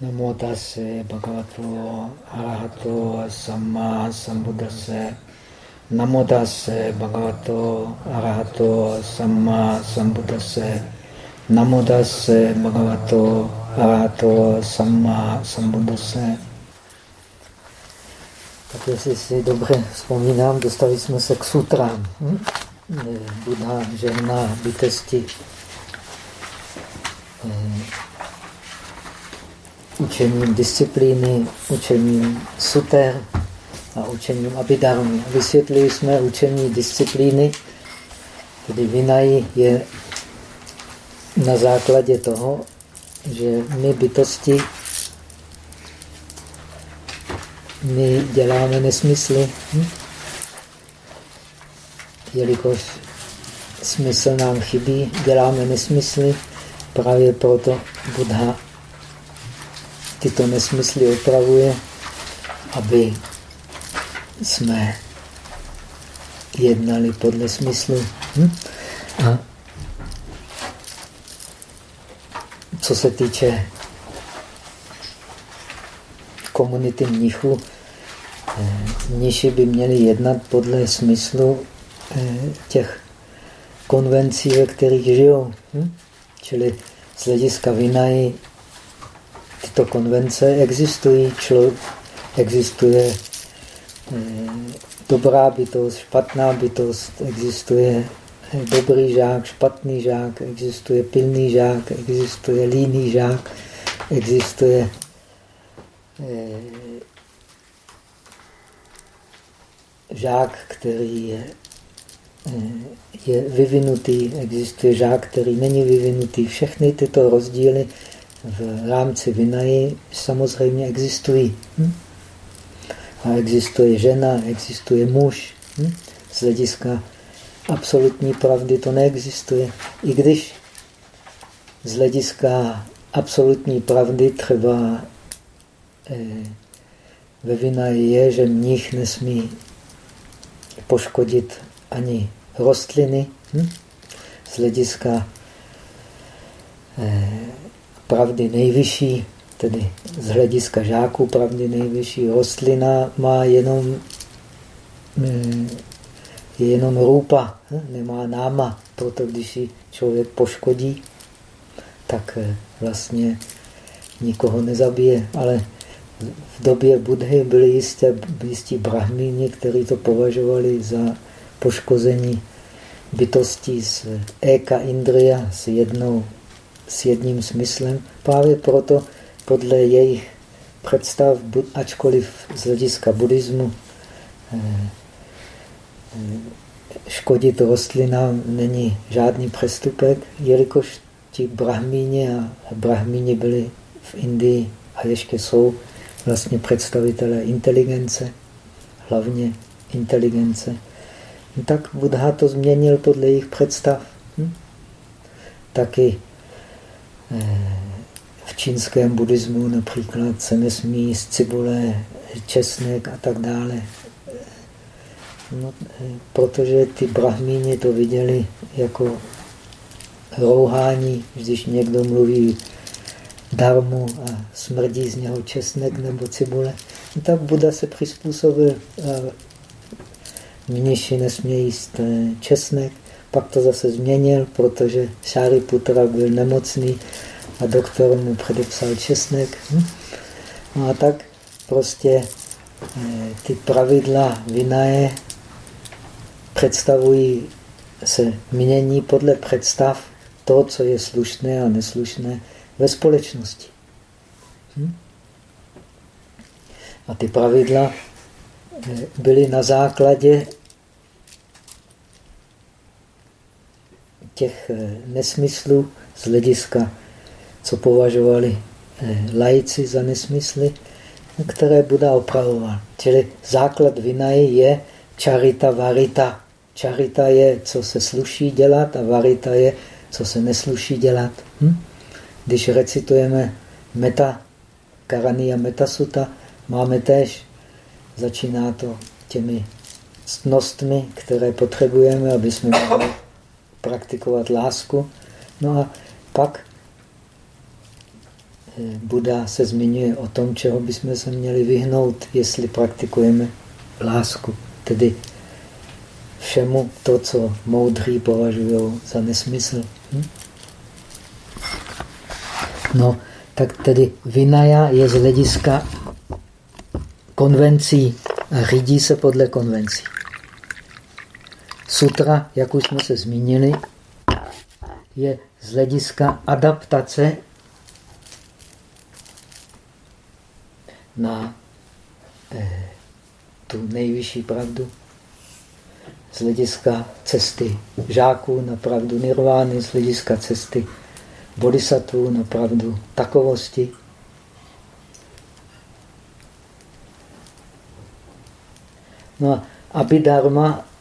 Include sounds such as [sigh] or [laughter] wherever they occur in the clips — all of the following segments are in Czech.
Namo tase bhagavato arahato samma sambuddhase. Namo tase bhagavato arahato samma sambuddhase. Namo tase bhagavato arahato samma sambuddhase. Tak jestli si dobře vzpomínám, dostali jsme se k sutrám. Hm? Buddha žehná bytosti učením disciplíny, učením suter a učením abidarmy. Vysvětlili jsme učení disciplíny, tedy vinají je na základě toho, že my bytosti my děláme nesmysly, hm? jelikož smysl nám chybí, děláme nesmysly, právě proto Buddha tyto nesmysly opravuje, aby jsme jednali podle smyslu. Hm? A co se týče komunity mnichů, eh, mniši by měli jednat podle smyslu eh, těch konvencí, ve kterých žijou. Hm? Čili z hlediska vinají tyto konvence existují. Člo, existuje eh, dobrá bytost, špatná bytost, existuje eh, dobrý žák, špatný žák, existuje pilný žák, existuje líný žák, existuje eh, žák, který je, je vyvinutý, existuje žák, který není vyvinutý. Všechny tyto rozdíly v rámci Vinaji samozřejmě existují. Hm? A existuje žena, existuje muž. Hm? Z hlediska absolutní pravdy to neexistuje. I když z hlediska absolutní pravdy třeba eh, ve Vinaji je, že mnich nesmí poškodit ani rostliny. Hm? Z hlediska eh, pravdy nejvyšší, tedy z hlediska žáků pravdy nejvyšší, rostlina má jenom, je jenom rupa, hm, nemá náma, proto když ji člověk poškodí, tak eh, vlastně nikoho nezabije, ale v době Budhy byli jistě, jistí brahmíni, kteří to považovali za poškození bytostí z Eka Indria, s jednou s jedním smyslem. Právě proto podle jejich představ, ačkoliv z hlediska buddhismu eh, eh, škodit rostlinám není žádný přestupek, jelikož ti brahmíni a brahmíni byli v Indii a ještě jsou vlastně představitelé inteligence, hlavně inteligence. Tak Buddha to změnil podle jejich představ. Hm? Taky v čínském buddhismu například se nesmí jíst cibule, česnek a tak dále. No, protože ty brahmíni to viděli jako rouhání, když někdo mluví darmu a smrdí z něho česnek nebo cibule, no tak Buda se přizpůsobil. Mniši nesmějí jíst eh, česnek, pak to zase změnil, protože Šáriputra byl nemocný a doktor mu předepsal česnek. Hm? No a tak prostě eh, ty pravidla vinaje představují, se mění podle představ to, co je slušné a neslušné ve společnosti. Hm? A ty pravidla eh, byly na základě těch eh, nesmyslů z hlediska, co považovali eh, lajci za nesmysly, které Buda opravoval. Čili základ vinaje je čarita varita. Čarita je, co se sluší dělat a varita je, co se nesluší dělat. Hm? Když recitujeme meta, karani a metasuta, máme tež, začíná to těmi ctnostmi, které potřebujeme, aby jsme mohli praktikovat lásku. No a pak Buda se zmiňuje o tom, čeho bychom se měli vyhnout, jestli praktikujeme lásku. Tedy všemu to, co moudří považují za nesmysl. Hm? No, tak tedy vinaja je z hlediska konvencí a řídí se podle konvencí. Sutra, jak už jsme se zmínili, je z hlediska adaptace na eh, tu nejvyšší pravdu. Z hlediska cesty žáků na pravdu nirvány, z hlediska cesty bodhisattvů na pravdu takovosti. No a abhidharma,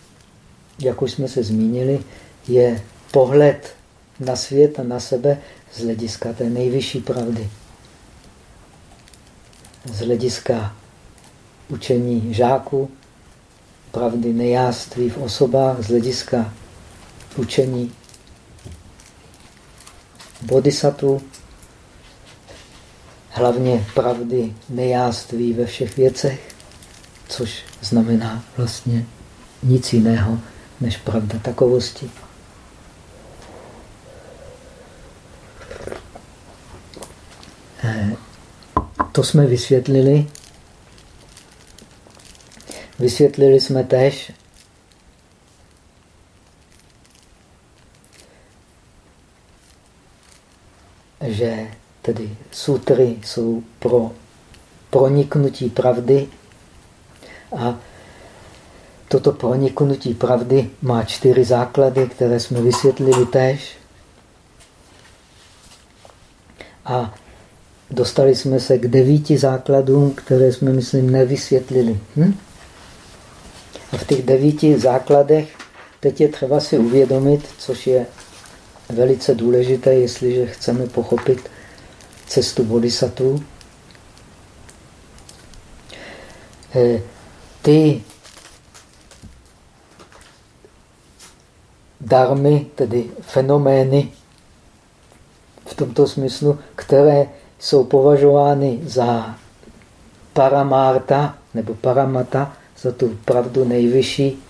jak už jsme se zmínili, je pohled na svět a na sebe z hlediska té nejvyšší pravdy. Z hlediska učení žáků, pravdy nejáství v osobách, z hlediska učení bodhisattva, hlavně pravdy nejáství ve všech věcech, což znamená vlastně nic jiného než pravda takovosti. Eh, to jsme vysvětlili. Vysvětlili jsme tež, že tedy sutry jsou pro proniknutí pravdy a toto proniknutí pravdy má čtyři základy, které jsme vysvětlili též. A dostali jsme se k devíti základům, které jsme, myslím, nevysvětlili. Hm? A v těch devíti základech teď je třeba si uvědomit, což je velice důležité, jestliže chceme pochopit cestu bodhisattva. Eh, ty darmy, tedy fenomény v tomto smyslu, které jsou považovány za paramárta nebo paramata, za tu pravdu nejvyšší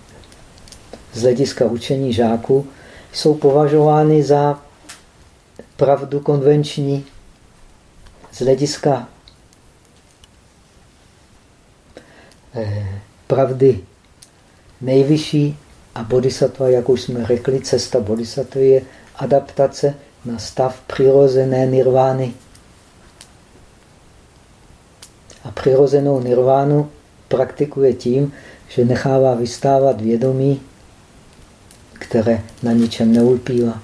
z hlediska učení žáků, jsou považovány za pravdu konvenční z hlediska eh, pravdy nejvyšší a bodhisattva, jak už jsme řekli, cesta bodhisattva je adaptace na stav přirozené nirvány. A přirozenou nirvánu praktikuje tím, že nechává vystávat vědomí které na ničem neulpívá.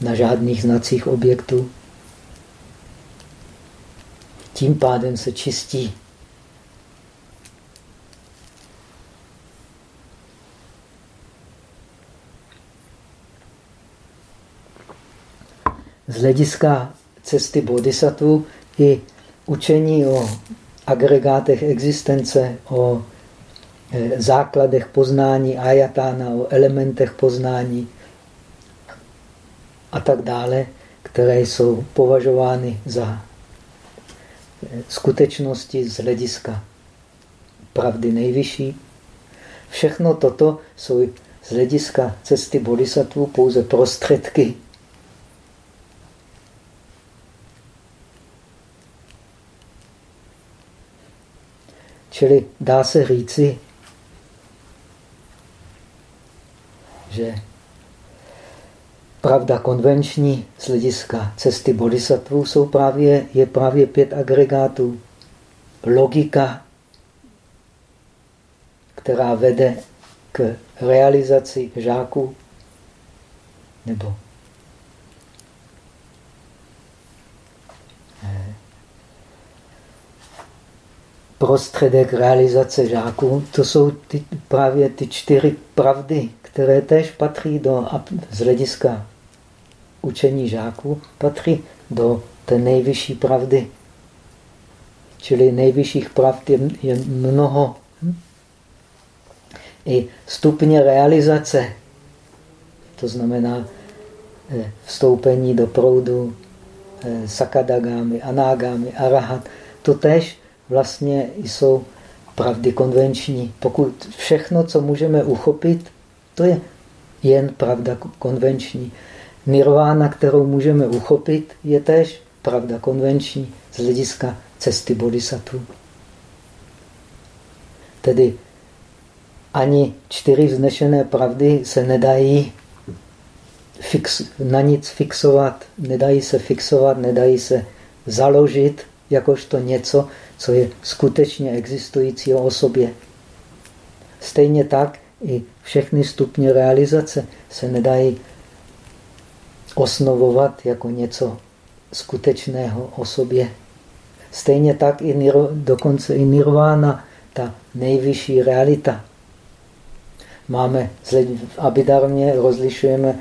Na žádných znacích objektů. Tím pádem se čistí. Z hlediska cesty bodhisattva i učení o agregátech existence, o Eh, základech poznání, ajatána, o elementech poznání a tak dále, které jsou považovány za eh, skutečnosti z hlediska pravdy nejvyšší. Všechno toto jsou z hlediska cesty bodhisattva pouze prostředky. Čili dá se říci, že pravda konvenční z hlediska cesty bodhisattvů jsou právě, je právě pět agregátů. Logika, která vede k realizaci žáků, nebo prostředek realizace žáků, to jsou ty, právě ty čtyři pravdy, které též patří do, z hlediska učení žáků, patří do té nejvyšší pravdy. Čili nejvyšších pravd je, je mnoho. I stupně realizace, to znamená eh, vstoupení do proudu eh, sakadagami, anágami, arahat. To tež vlastně jsou pravdy konvenční. Pokud všechno, co můžeme uchopit, to je jen pravda konvenční. Nirvána, kterou můžeme uchopit, je tež pravda konvenční z hlediska cesty bodhisattva. Tedy ani čtyři vznešené pravdy se nedají fix, na nic fixovat, nedají se fixovat, nedají se založit jakožto něco, co je skutečně existující o sobě. Stejně tak i všechny stupně realizace se nedají osnovovat jako něco skutečného o sobě. Stejně tak i dokonce i nirvána, ta nejvyšší realita. Máme v Abidarmě rozlišujeme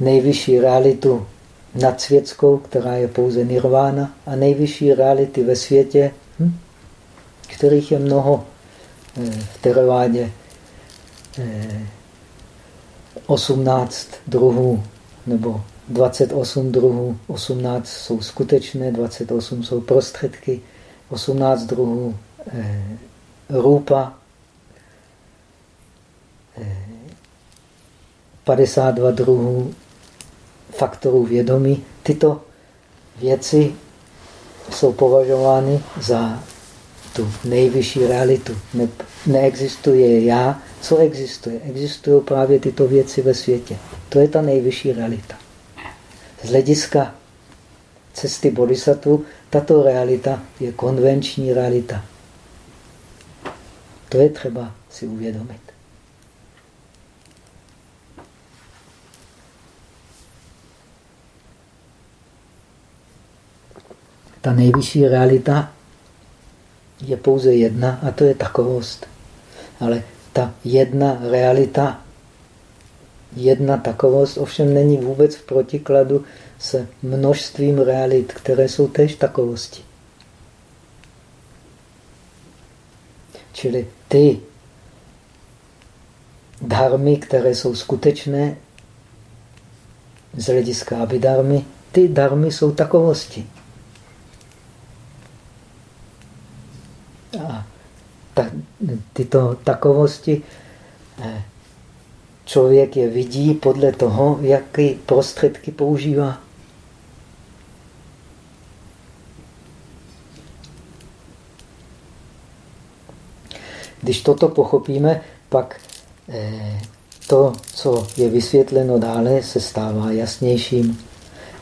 nejvyšší realitu nadsvětskou, která je pouze nirvána, a nejvyšší reality ve světě, hm, kterých je mnoho eh, v Teravádě. 18 eh, druhů nebo 28 druhů, 18 jsou skutečné, 28 jsou prostředky, 18 druhů eh, rupa, eh, 52 druhů faktorů vědomí. Tyto věci jsou považovány za tu nejvyšší realitu. Ne, neexistuje já, co existuje? Existují právě tyto věci ve světě. To je ta nejvyšší realita. Z hlediska cesty bodhisattva tato realita je konvenční realita. To je třeba si uvědomit. Ta nejvyšší realita je pouze jedna a to je takovost. Ale ta jedna realita, jedna takovost ovšem není vůbec v protikladu s množstvím realit, které jsou též takovosti. Čili ty dharmy, které jsou skutečné z hlediska abidarmy, ty dharmy jsou takovosti. A ta, tyto takovosti eh, člověk je vidí podle toho, jaké prostředky používá. Když toto pochopíme, pak eh, to, co je vysvětleno dále, se stává jasnějším.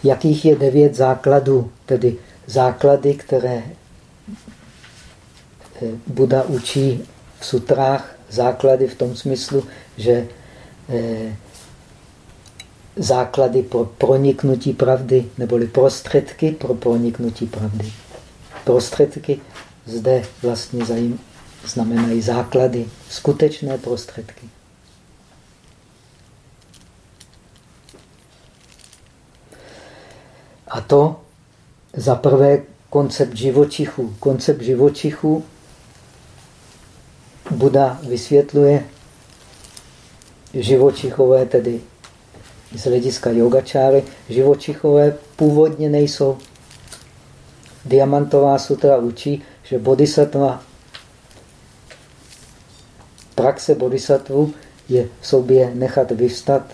Jakých je devět základů, tedy základy, které Buda učí v sutrách základy v tom smyslu, že eh, základy pro proniknutí pravdy, neboli prostředky pro proniknutí pravdy. Prostředky zde vlastně zajím, znamenají základy, skutečné prostředky. A to za prvé koncept živočichů. Koncept živočichů Buda vysvětluje živočichové, tedy z hlediska yogačáry, živočichové původně nejsou. Diamantová sutra učí, že bodhisattva, praxe bodhisattvu je v sobě nechat vyvstat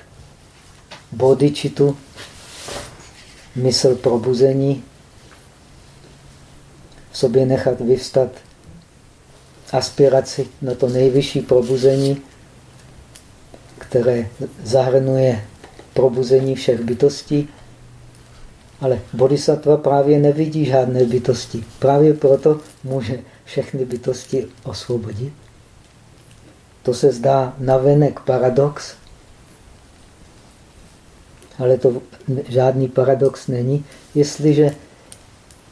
bodičitu, mysl probuzení, v sobě nechat vyvstat aspiraci na to nejvyšší probuzení, které zahrnuje probuzení všech bytostí, ale bodhisattva právě nevidí žádné bytosti. Právě proto může všechny bytosti osvobodit. To se zdá navenek paradox, ale to žádný paradox není, jestliže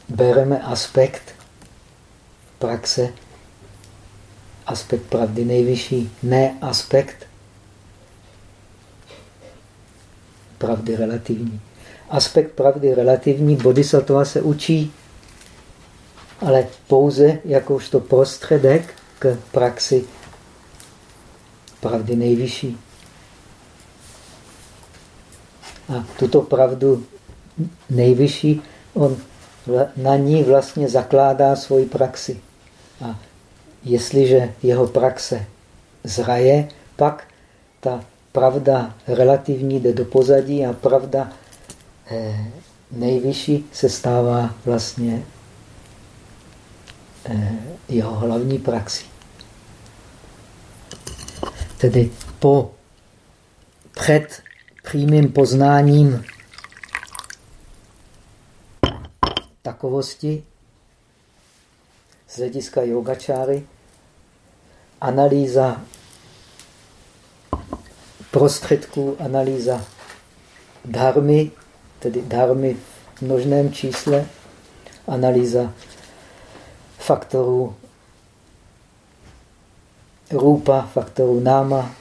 bereme aspekt praxe aspekt pravdy nejvyšší, ne aspekt pravdy relativní. Aspekt pravdy relativní bodhisattva se učí, ale pouze jakožto prostředek k praxi pravdy nejvyšší. A tuto pravdu nejvyšší, on na ní vlastně zakládá svoji praxi. A jestliže jeho praxe zraje, pak ta pravda relativní jde do pozadí a pravda eh, nejvyšší se stává vlastně eh, jeho hlavní praxi. Tedy po před přímým poznáním takovosti z hlediska yogačáry, analýza prostředků, analýza dharmy, tedy dharmy v množném čísle, analýza faktorů rupa, faktorů náma,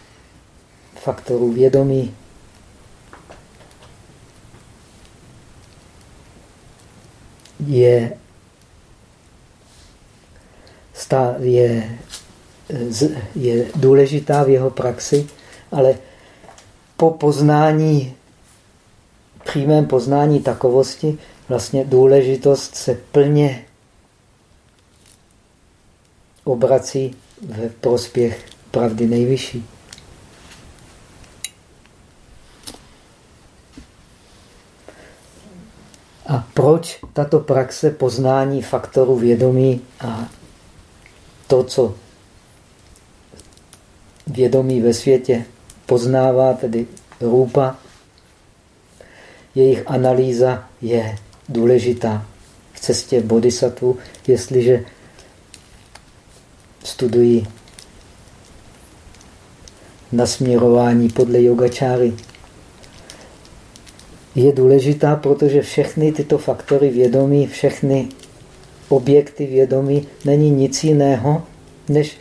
faktorů vědomí, je, je, je důležitá v jeho praxi, ale po poznání, přímém poznání takovosti, vlastně důležitost se plně obrací ve prospěch pravdy nejvyšší. A proč tato praxe poznání faktorů vědomí a to, co vědomí ve světě poznává, tedy rupa, jejich analýza je důležitá v cestě bodhisattva, jestliže studují nasměrování podle yogačáry. Je důležitá, protože všechny tyto faktory vědomí, všechny objekty vědomí není nic jiného, než,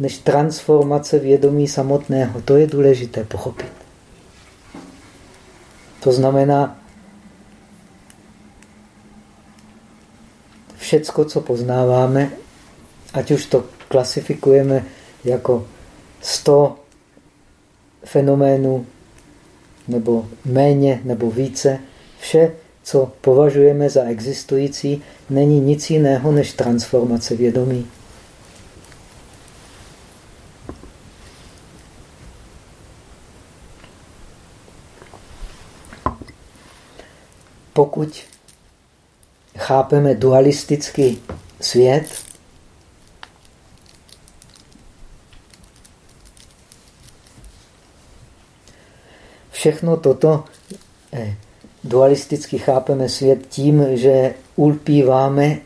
než transformace vědomí samotného. To je důležité pochopit. To znamená, všecko, co poznáváme, ať už to klasifikujeme jako 100 fenoménů nebo méně, nebo více. Vše, co považujeme za existující, není nic jiného než transformace vědomí. Pokud chápeme dualistický svět, všechno toto eh, dualisticky chápeme svět tím, že ulpíváme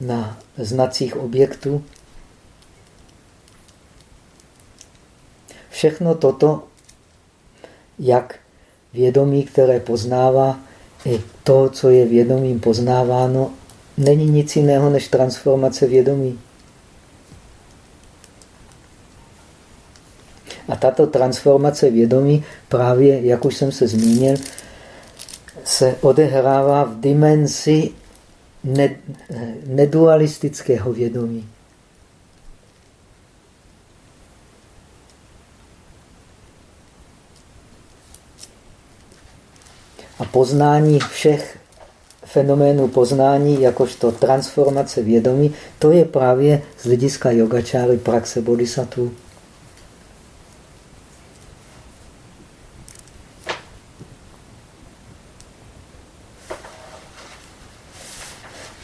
na znacích objektů. Všechno toto, jak vědomí, které poznává, i to, co je vědomím poznáváno, není nic jiného než transformace vědomí. A tato transformace vědomí právě, jak už jsem se zmínil, se odehrává v dimenzi ne, nedualistického vědomí. A poznání všech fenoménů poznání, jakožto transformace vědomí, to je právě z hlediska yogačáry praxe bodhisattva.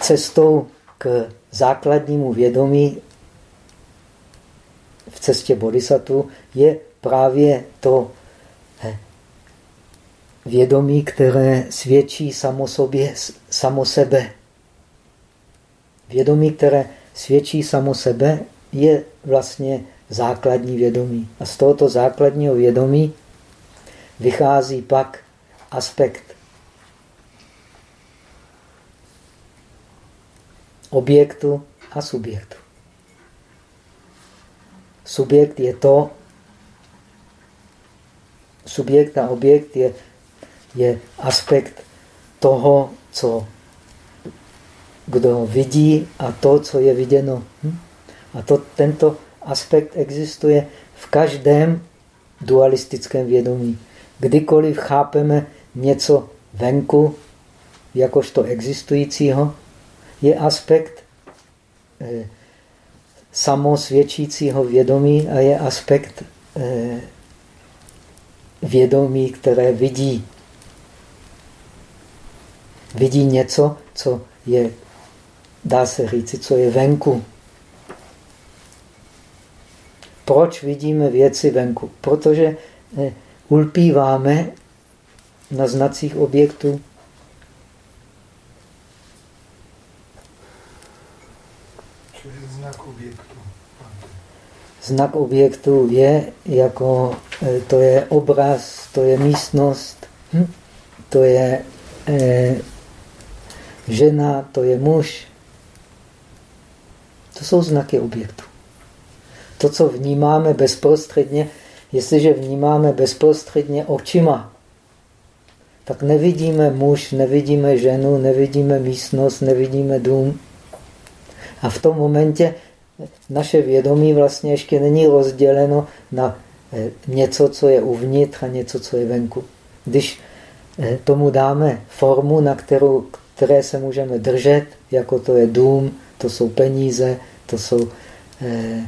cestou k základnímu vědomí v cestě bodhisattva je právě to vědomí, které svědčí samo, sobě, samo sebe. Vědomí, které svědčí samo sebe, je vlastně základní vědomí. A z tohoto základního vědomí vychází pak aspekt objektu a subjektu. Subjekt je to, subjekt a objekt je, je aspekt toho, co kdo vidí a to, co je viděno. Hm? A to, tento aspekt existuje v každém dualistickém vědomí. kdykoliv chápeme něco venku, jakožto existujícího, je aspekt eh, samosvědčícího vědomí a je aspekt eh, vědomí, které vidí. Vidí něco, co je, dá se říci, co je venku. Proč vidíme věci venku? Protože eh, ulpíváme na znacích objektů. znak objektu? Znak objektu je jako, eh, to je obraz, to je místnost, hm? to je eh, žena, to je muž. To jsou znaky objektu. To, co vnímáme bezprostředně, jestliže vnímáme bezprostředně očima, tak nevidíme muž, nevidíme ženu, nevidíme místnost, nevidíme dům. A v tom momentě naše vědomí vlastně ještě není rozděleno na eh, něco, co je uvnitř a něco, co je venku. Když eh, tomu dáme formu, na kterou, které se můžeme držet, jako to je dům, to jsou peníze, to, jsou, eh,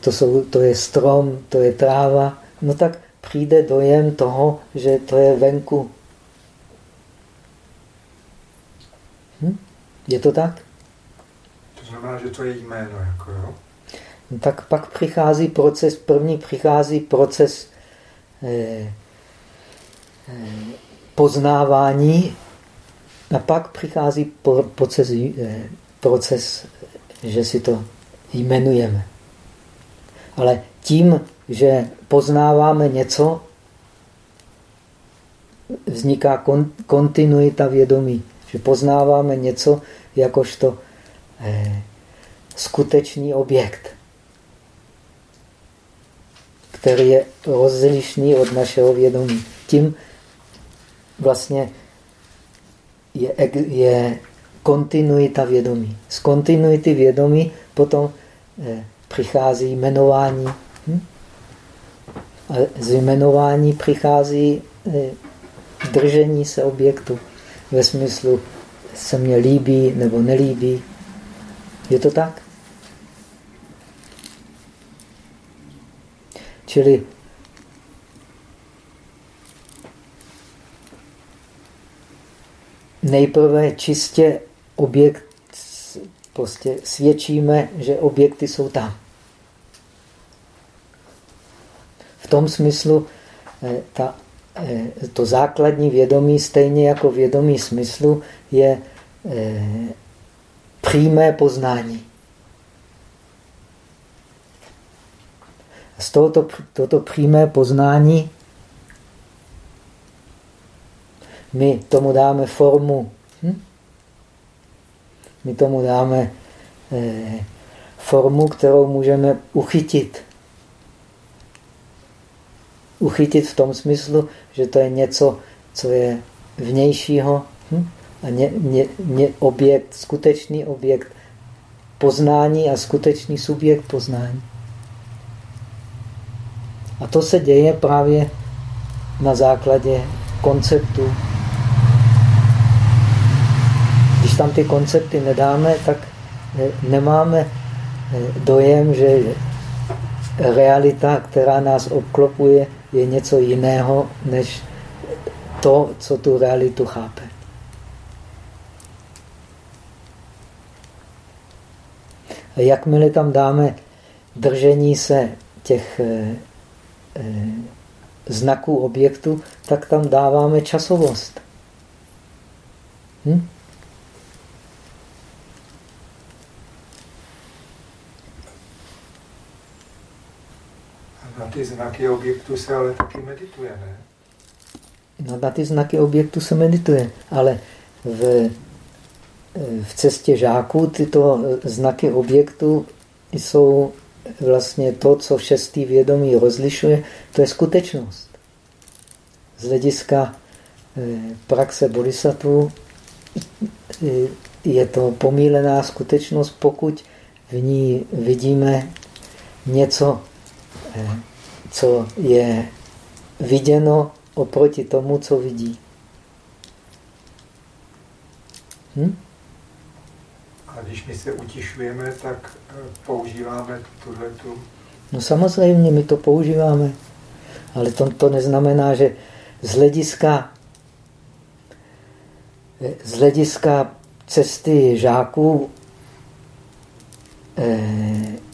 to, jsou, to je strom, to je tráva, no tak přijde dojem toho, že to je venku. Hm? Je to tak? To znamená, že to je jméno, jako jo? No tak pak přichází proces, první přichází proces eh, eh, poznávání a pak přichází proces, eh, proces, že si to jmenujeme. Ale tím, že poznáváme něco, vzniká kontinuita vědomí. Že poznáváme něco jakožto eh, skutečný objekt, který je rozlišný od našeho vědomí. Tím vlastně je, je kontinuita vědomí. Z kontinuity vědomí potom eh, přichází jmenování. Hm? A z jmenování přichází eh, držení se objektu ve smyslu se mně líbí nebo nelíbí. Je to tak? Čili nejprve čistě objekt prostě svědčíme, že objekty jsou tam. V tom smyslu eh, ta, eh, to základní vědomí, stejně jako vědomí smyslu, je eh, přímé poznání. Z tohoto, tohoto přímé poznání my tomu dáme formu. Hm? My tomu dáme eh, formu, kterou můžeme uchytit. Uchytit v tom smyslu, že to je něco, co je vnějšího hm? a ně, ně, ně, objekt, skutečný objekt poznání a skutečný subjekt poznání. A to se děje právě na základě konceptu. Když tam ty koncepty nedáme, tak eh, nemáme eh, dojem, že realita, která nás obklopuje, je něco jiného, než to, co tu realitu chápe. A jakmile tam dáme držení se těch eh, znaků objektu, tak tam dáváme časovost. Hm? Ty znaky objektu se ale taky medituje, ne? No, na ty znaky objektu se medituje, ale v v cestě žáků tyto znaky objektu jsou vlastně to, co šestý vědomí rozlišuje, to je skutečnost. Z hlediska eh, praxe bodhisattva eh, je to pomílená skutečnost, pokud v ní vidíme něco, eh, co je viděno oproti tomu, co vidí. Hm? A když my se utišujeme, tak eh, používáme tuhle tu... No samozřejmě, my to používáme. Ale to, to neznamená, že z hlediska, z hlediska cesty žáků eh,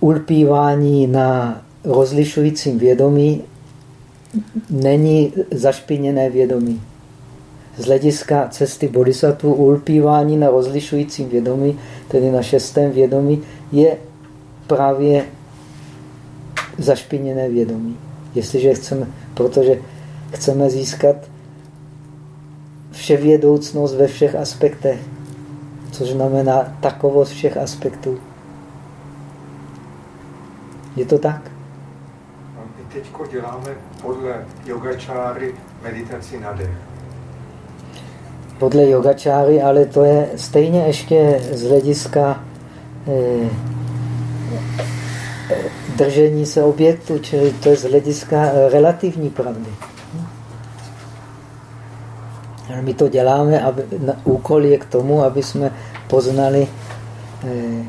ulpívání na rozlišujícím vědomí není zašpiněné vědomí. Z hlediska cesty bodhisattva ulpívání na rozlišujícím vědomí, tedy na šestém vědomí, je právě zašpiněné vědomí. Jestliže chceme, protože chceme získat vševědoucnost ve všech aspektech, což znamená takovost všech aspektů. Je to tak? My teď děláme podle yogačáry meditaci na dech. Podle yogačáry, ale to je stejně ještě z hlediska eh, držení se objektu, čili to je z hlediska eh, relativní pravdy. My to děláme, aby, na, úkol je k tomu, aby jsme poznali eh,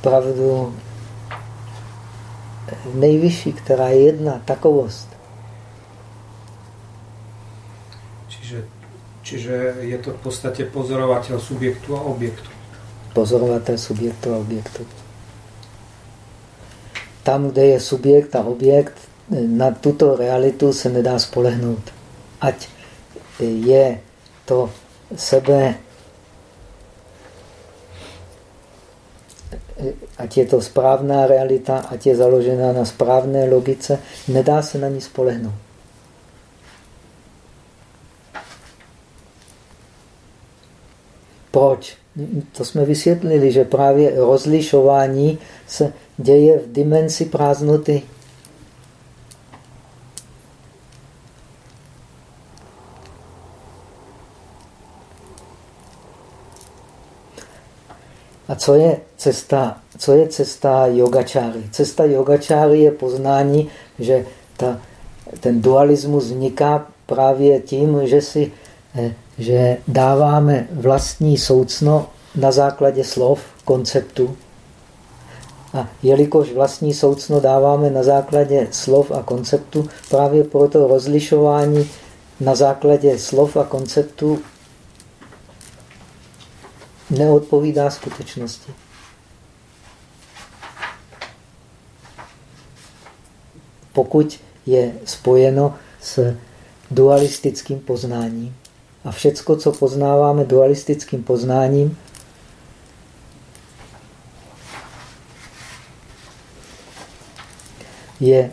pravdu nejvyšší, která je jedna, takovost. Čiže, čiže je to v podstatě pozorovatel subjektu a objektu. Pozorovatel subjektu a objektu. Tam, kde je subjekt a objekt, na tuto realitu se nedá spolehnout. Ať je to sebe ať je to správná realita, ať je založená na správné logice, nedá se na ní spolehnout. Proč? To jsme vysvětlili, že právě rozlišování se děje v dimenzi prázdnoty. A co je cesta, co je cesta yogačáry? Cesta yogačáry je poznání, že ta, ten dualismus vzniká právě tím, že, si, eh, že dáváme vlastní soucno na základě slov, konceptu. A jelikož vlastní soucno dáváme na základě slov a konceptu, právě proto rozlišování na základě slov a konceptu neodpovídá skutečnosti. Pokud je spojeno s dualistickým poznáním. A všecko, co poznáváme dualistickým poznáním, je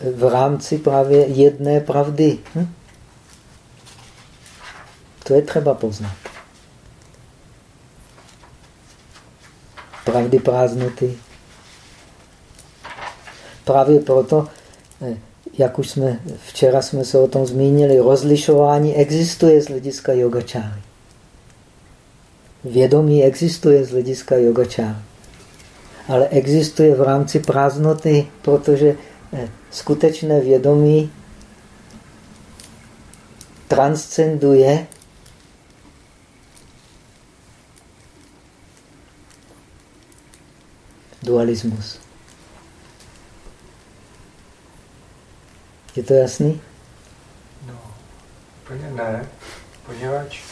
v rámci právě jedné pravdy. Hm? To je třeba poznat. Pravdy prázdnoty. Právě proto, eh, jak už jsme včera jsme se o tom zmínili, rozlišování existuje z hlediska yogačáry. Vědomí existuje z hlediska yogačáry. Ale existuje v rámci prázdnoty, protože eh, skutečné vědomí transcenduje dualismus. Je to jasný? No, úplně ne, poněvadž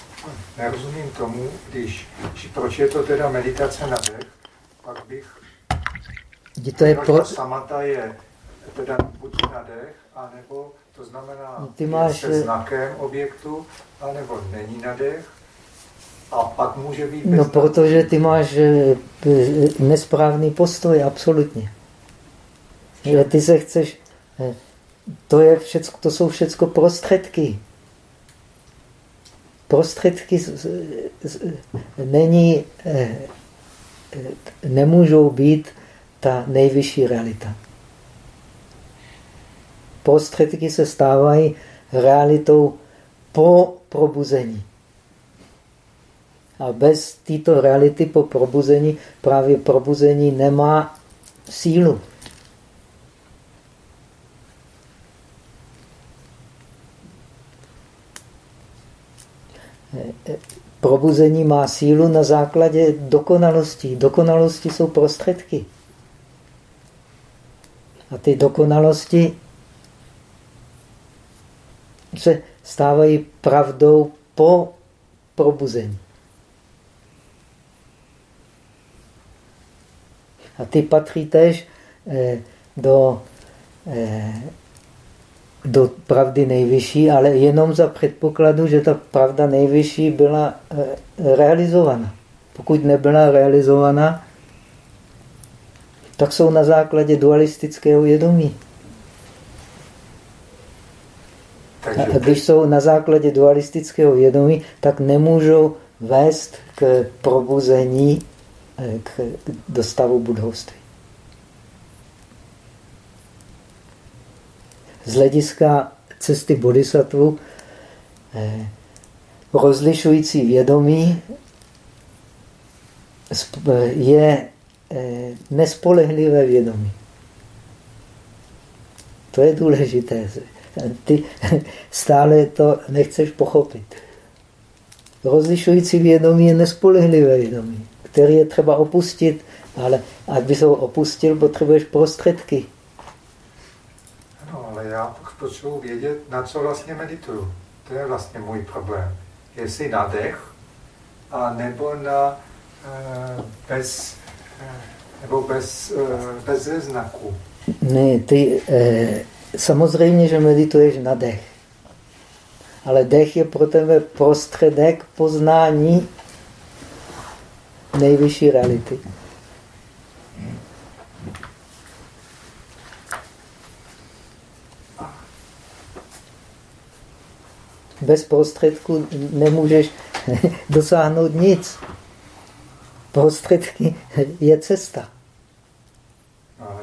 nerozumím tomu, když, proč je to teda meditace na dech, pak bych... Je to je pro... Samata je teda buď na dech, anebo to znamená no, ty máš... se znakem objektu, anebo není na dech, a pak může být No, protože ty máš eh, nesprávný postoj, absolutně. Že ty se chceš... Eh, to, je všecko, to jsou všecko prostředky. Prostředky není, eh, nemůžou být ta nejvyšší realita. Prostředky se stávají realitou po probuzení. A bez této reality po probuzení, právě probuzení nemá sílu. Eh, eh, probuzení má sílu na základě dokonalostí. Dokonalosti jsou prostředky. A ty dokonalosti se stávají pravdou po probuzení. A ty patří tež eh, do, eh, do pravdy nejvyšší, ale jenom za předpokladu, že ta pravda nejvyšší byla eh, realizovaná. Pokud nebyla realizovaná, tak jsou na základě dualistického vědomí. A když jsou na základě dualistického vědomí, tak nemůžou vést k probuzení, eh, k dostavu budovství. Z hlediska cesty bodhisattva eh, rozlišující vědomí je eh, nespolehlivé vědomí. To je důležité ty [laughs] stále to nechceš pochopit. Rozlišující vědomí je nespolehlivé vědomí, který je třeba opustit, ale aby se ho opustil, potřebuješ prostředky. Ano, ale já potřebuji vědět, na co vlastně medituju. To je vlastně můj problém. Jestli na dech, a nebo na e, bez, e, nebo bez, e, bez znaku. Ne, ty... E, Samozřejmě, že medituješ na dech. Ale dech je pro tebe prostředek poznání nejvyšší reality. Bez prostředku nemůžeš [laughs] dosáhnout nic. Prostředky je cesta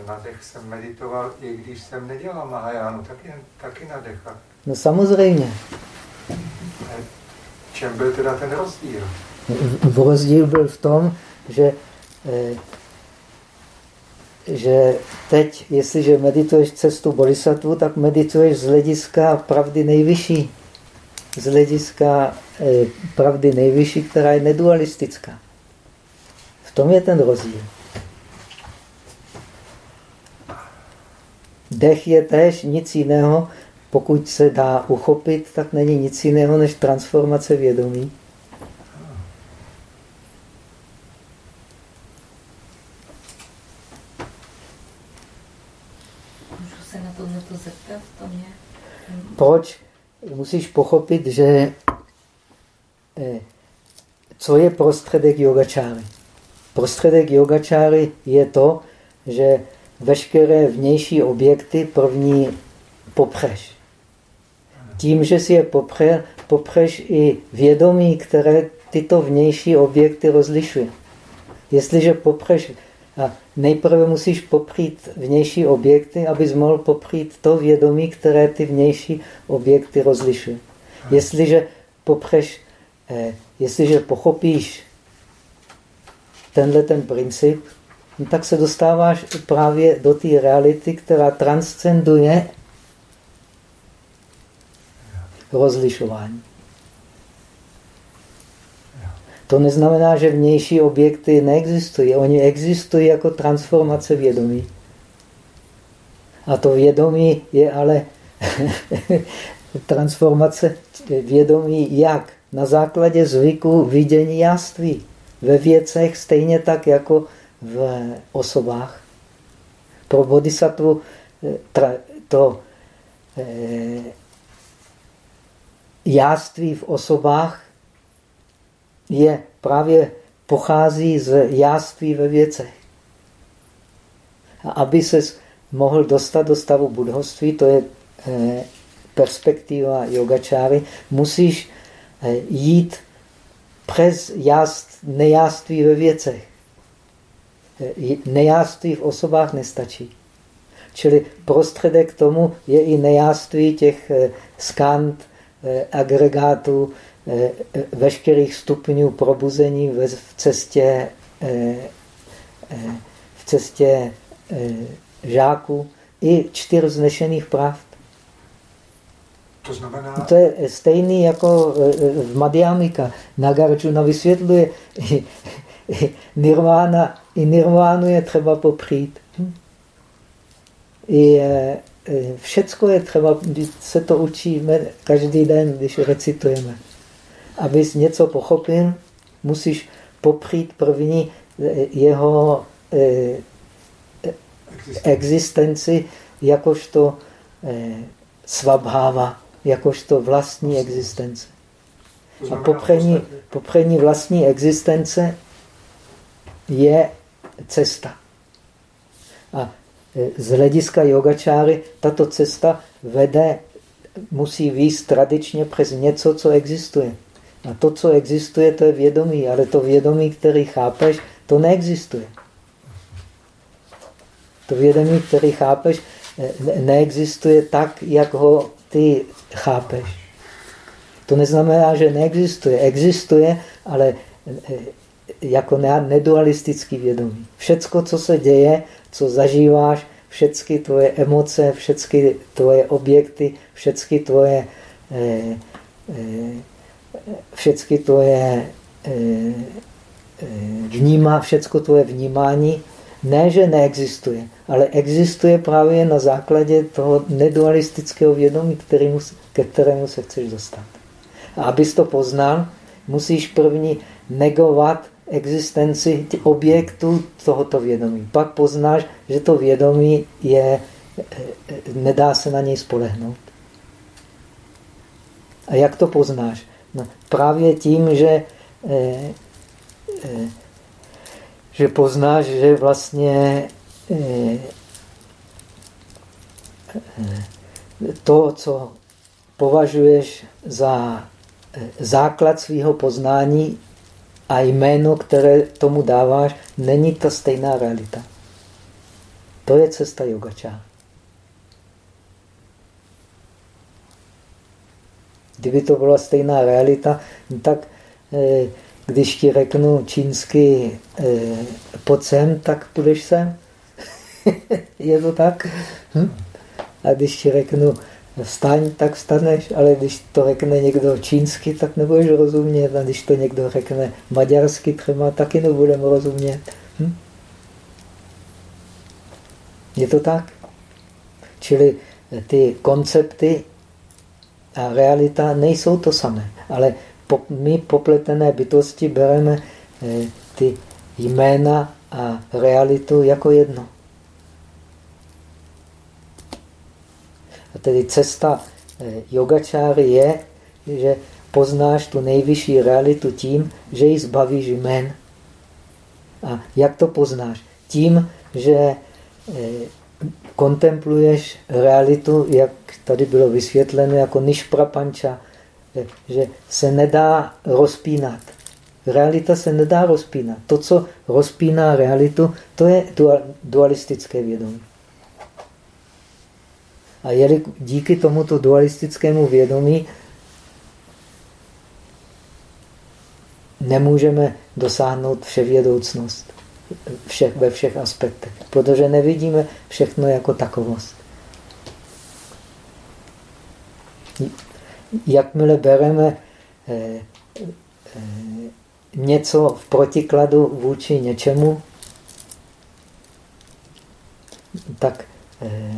na dech jsem meditoval, i když jsem nedělal Mahajánu, taky, taky na decha. No samozřejmě. Čem byl teda ten rozdíl? V rozdíl byl v tom, že, eh, že teď, jestliže medituješ cestu bodhisattva, tak medituješ z hlediska pravdy nejvyšší. Z hlediska eh, pravdy nejvyšší, která je nedualistická. V tom je ten rozdíl. Dech je též nic jiného, pokud se dá uchopit, tak není nic jiného než transformace vědomí. Můžu se na to, na to zeptat? To mě... Proč? Musíš pochopit, že eh, co je prostředek yogačáry? Prostředek yogačáry je to, že veškeré vnější objekty první popřeš. Tím, že si je popře, popřeš i vědomí, které tyto vnější objekty rozlišuje. Jestliže popřeš, a nejprve musíš popřít vnější objekty, abys mohl popřít to vědomí, které ty vnější objekty rozlišuje. Jestliže popřeš, eh, jestliže pochopíš tenhle ten princip, no tak se dostáváš právě do té reality, která transcenduje rozlišování. To neznamená, že vnější objekty neexistují. Oni existují jako transformace vědomí. A to vědomí je ale [laughs] transformace vědomí jak? Na základě zvyku vidění jáství. Ve věcech stejně tak jako v osobách. Pro bodhisattvu eh, to eh, jáství v osobách je právě pochází z jáství ve věcech. A aby se mohl dostat do stavu budhoství, to je eh, perspektiva yogačáry, musíš jít přes jást, nejáství ve věcech nejáství v osobách nestačí. Čili prostředek k tomu je i nejáství těch eh, skant, eh, agregátů, eh, veškerých stupňů probuzení v cestě, v cestě žáků i čtyř znešených pravd. To znamená... To je stejný jako v Madhyamika. Nagarjuna vysvětluje, [laughs] nirvána, i nirvánu je třeba popřít. Hm? I všecko je třeba, se to učíme každý den, když recitujeme. Abys něco pochopil, musíš popřít první jeho existenci jakožto svabháva, jakožto vlastní existence. A popření, popření vlastní existence je cesta. A e, z hlediska yogačáry tato cesta vede, musí výjít tradičně přes něco, co existuje. A to, co existuje, to je vědomí, ale to vědomí, který chápeš, to neexistuje. To vědomí, který chápeš, neexistuje tak, jak ho ty chápeš. To neznamená, že neexistuje. Existuje, ale e, jako nedualistický vědomí. Všecko, co se děje, co zažíváš, všechny tvoje emoce, všechny tvoje objekty, všechny tvoje, eh, eh, všechny tvoje eh, vnímá, všecko tvoje vnímání, ne, že neexistuje, ale existuje právě na základě toho nedualistického vědomí, kterému, ke kterému se chceš dostat. A abys to poznal, musíš první negovat existenci objektů tohoto vědomí. Pak poznáš, že to vědomí je, nedá se na něj spolehnout. A jak to poznáš? No, právě tím, že, eh, eh, že poznáš, že vlastně eh, to, co považuješ za základ svého poznání, a jméno, které tomu dáváš, není ta stejná realita. To je cesta yogačá. Kdyby to byla stejná realita, tak eh, když ti řeknu čínsky eh, pod sem, tak půjdeš sem. [laughs] je to tak? Hm? A když ti řeknu vstaň, tak vstaneš, ale když to řekne někdo čínsky, tak nebudeš rozumět. A když to někdo řekne maďarsky třeba, taky nebudeme rozumět. Hm? Je to tak? Čili ty koncepty a realita nejsou to samé. Ale my popletené bytosti bereme eh, ty jména a realitu jako jedno. A tedy cesta eh, yogačáry je, že poznáš tu nejvyšší realitu tím, že ji zbavíš jmén. A jak to poznáš? Tím, že eh, kontempluješ realitu, jak tady bylo vysvětleno, jako nišprapanča, že se nedá rozpínat. Realita se nedá rozpínat. To, co rozpíná realitu, to je dualistické vědomí. A jeli, díky tomuto dualistickému vědomí nemůžeme dosáhnout vševědoucnost všech, ve všech aspektech, protože nevidíme všechno jako takovost. Jakmile bereme eh, eh, něco v protikladu vůči něčemu, tak eh,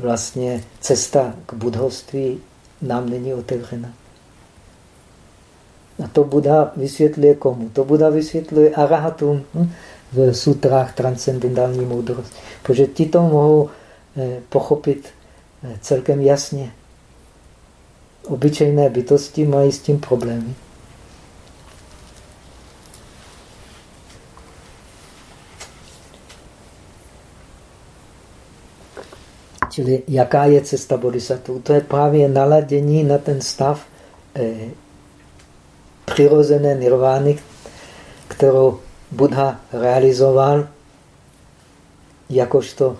vlastně cesta k budhovství nám není otevřena. A to Buddha vysvětluje komu? To Buddha vysvětluje arahatům hm? v sutrách transcendentální moudrosti. Protože ti to mohou eh, pochopit eh, celkem jasně. Obyčejné bytosti mají s tím problémy. Čili jaká je cesta bodhisattva? To je právě naladění na ten stav eh, přirozené nirvány, kterou Buddha realizoval jakožto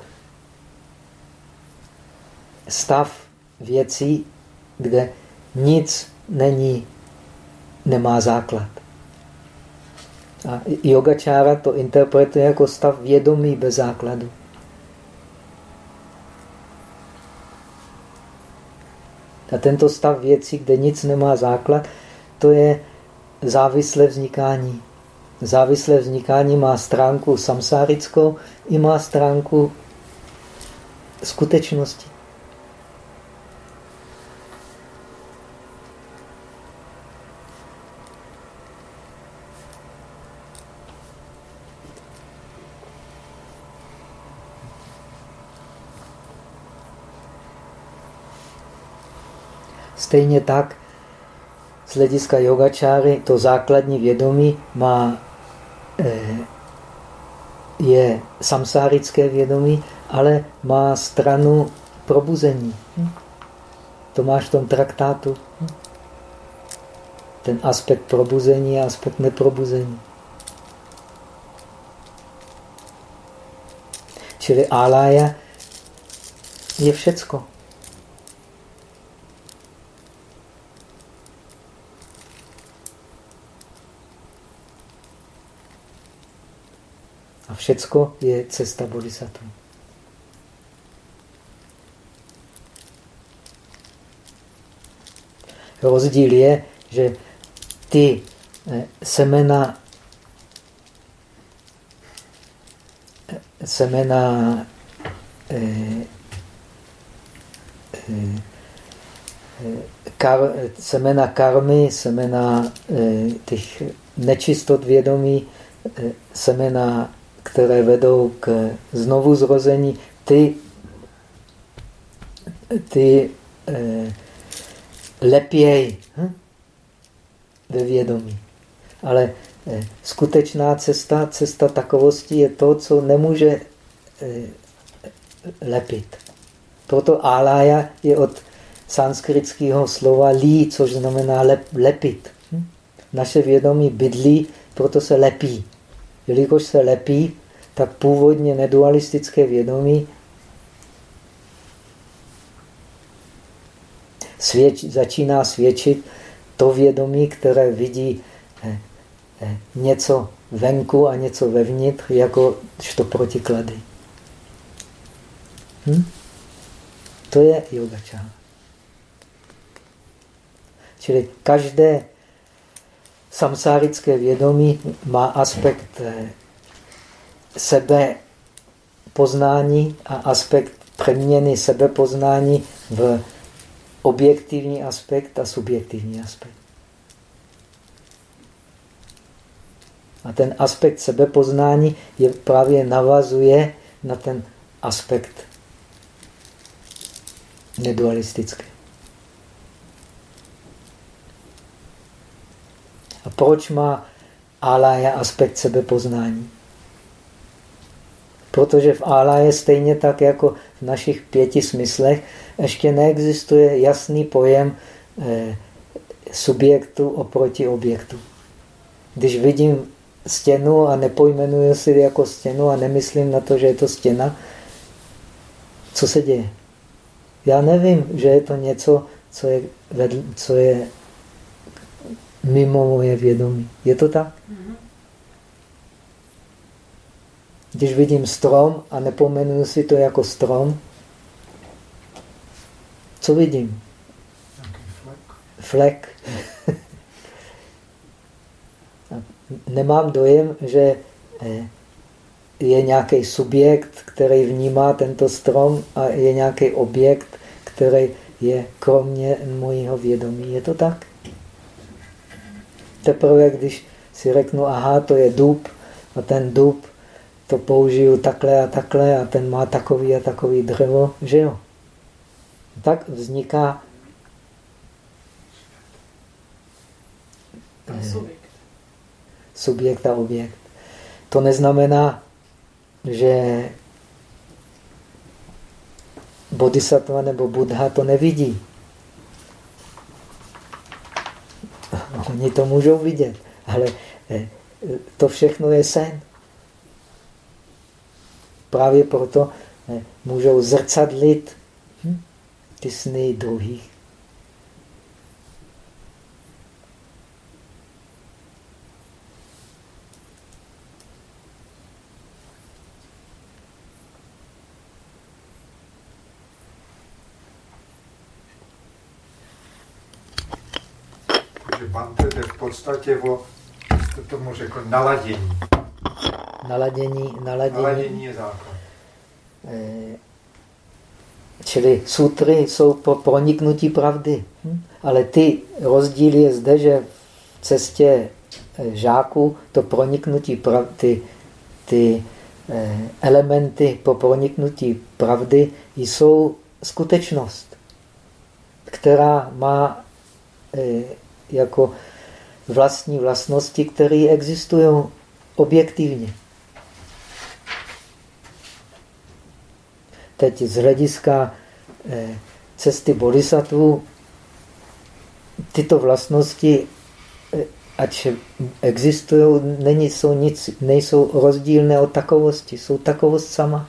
stav věcí, kde nic není, nemá základ. A yogačára to interpretuje jako stav vědomí bez základu. A tento stav věcí, kde nic nemá základ, to je závislé vznikání. Závislé vznikání má stránku samsárickou i má stránku skutečnosti. Stejně tak z hlediska yogačáry to základní vědomí má, eh, je samsárické vědomí, ale má stranu probuzení. Hm? To máš v tom traktátu. Hm? Ten aspekt probuzení a aspekt neprobuzení. Čili álája je všecko. Všecko je cesta bodhisattva. Rozdíl je, že ty eh, semena eh, semena eh, kar, semena karmy, semena těch nečistot vědomí, semena které vedou k znovu zrození, ty, ty eh, lepěj hm? ve vědomí. Ale eh, skutečná cesta, cesta takovosti je to, co nemůže eh, lepit. Proto alája je od sanskritského slova lí, což znamená lep, lepit. Hm? Naše vědomí bydlí, proto se lepí. Jelikož se lepí, tak původně nedualistické vědomí svědč, začíná svědčit to vědomí, které vidí eh, eh, něco venku a něco vevnitř, jako to protiklady. Hm? To je yogačára. Čili každé samsárické vědomí má aspekt eh, sebe poznání a aspekt přeměny sebepoznání v objektivní aspekt a subjektivní aspekt. A ten aspekt sebepoznání je právě navazuje na ten aspekt nedualistický. A proč má alaya aspekt sebepoznání? Protože v ála je stejně tak jako v našich pěti smyslech, ještě neexistuje jasný pojem eh, subjektu oproti objektu. Když vidím stěnu a nepojmenuji si jako stěnu a nemyslím na to, že je to stěna, co se děje? Já nevím, že je to něco, co je, vedl, co je mimo moje vědomí. Je to tak? -hmm. Když vidím strom a nepomenuji si to jako strom, co vidím? Flek. [laughs] Nemám dojem, že eh, je nějaký subjekt, který vnímá tento strom a je nějaký objekt, který je kromě mojího vědomí. Je to tak? Teprve, když si řeknu, aha, to je dub a ten dub to použiju takhle a takhle a ten má takový a takový dřevo, že jo? Tak vzniká subjekt. subjekt a objekt. To neznamená, že bodhisattva nebo buddha to nevidí. [laughs] Oni to můžou vidět, ale eh, to všechno je sen. Právě proto eh, můžou zrcadlit hm, ty sny druhých. Takže Bante je v podstatě o, to tomu řekl, naladění. Naladění, naladění, naladění je základ. Eh, čili sutry jsou pro proniknutí pravdy. Hm? Ale ty rozdíl je zde, že v cestě eh, žáků to proniknutí pravdy, ty, ty eh, elementy pro proniknutí pravdy jsou skutečnost, která má jako vlastní vlastnosti, které existují objektivně. Teď z hlediska eh, cesty bodhisattva tyto vlastnosti, eh, ať existují, není, jsou nic, nejsou rozdílné od takovosti, jsou takovost sama.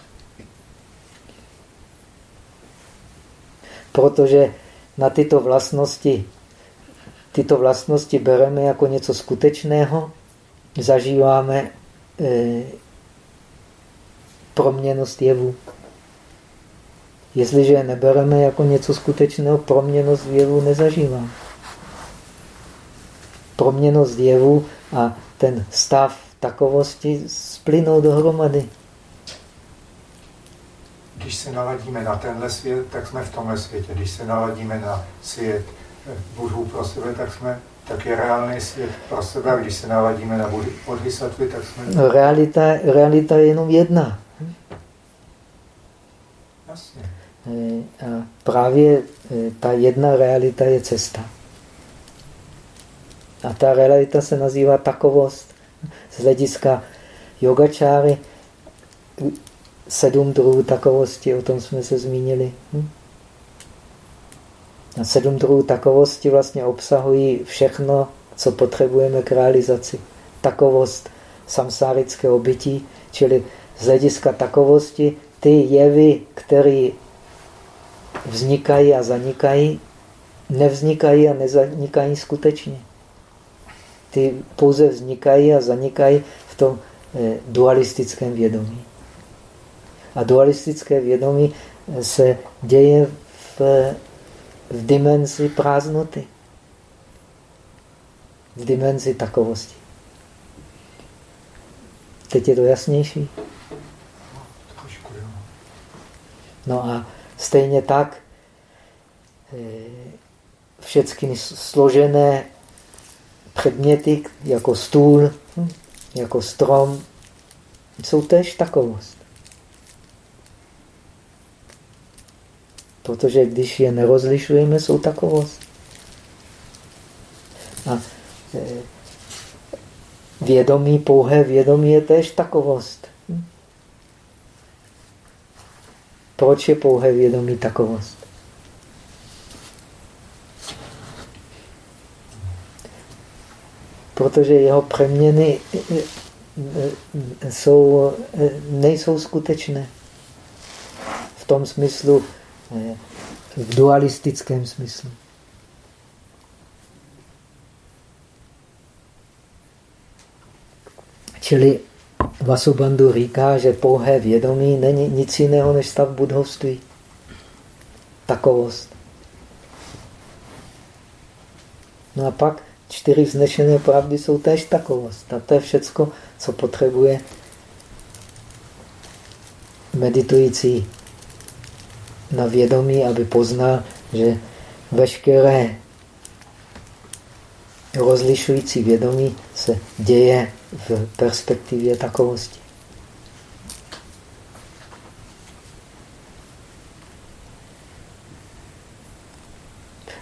Protože na tyto vlastnosti tyto vlastnosti bereme jako něco skutečného, zažíváme e, proměnost jevu. Jestliže je nebereme jako něco skutečného, proměnost jevu nezažíváme. Proměnost jevu a ten stav takovosti splynou dohromady. Když se naladíme na tenhle svět, tak jsme v tomhle světě. Když se naladíme na svět Budhu pro sebe, tak jsme tak je reálný svět pro sebe. A když se naladíme na bodhisattvy, tak jsme... No, realita, realita je jenom jedna. Jasně. E, a právě e, ta jedna realita je cesta. A ta realita se nazývá takovost. Z hlediska yogačáry sedm druhů takovosti, o tom jsme se zmínili. Hm? Sedm druhů takovosti vlastně obsahují všechno, co potřebujeme k realizaci. Takovost samsárického bytí, čili z hlediska takovosti ty jevy, které vznikají a zanikají, nevznikají a nezanikají skutečně. Ty pouze vznikají a zanikají v tom eh, dualistickém vědomí. A dualistické vědomí se děje v v dimenzi prázdnoty, v dimenzi takovosti. Teď je to jasnější? No a stejně tak eh, všechny složené předměty, jako stůl, hm, jako strom, jsou též takovost. Protože když je nerozlišujeme, jsou takovost. A e, vědomí, pouhé vědomí je též takovost. Proč je pouhé vědomí takovost? Protože jeho přeměny e, e, jsou, nejsou skutečné. V tom smyslu, v dualistickém smyslu. Čili Vasubandhu říká, že pouhé vědomí není nic jiného než stav budhovství. Takovost. No a pak čtyři vznešené pravdy jsou též takovost. A to je všecko, co potřebuje meditující na vědomí, aby poznal, že veškeré rozlišující vědomí se děje v perspektivě takovosti.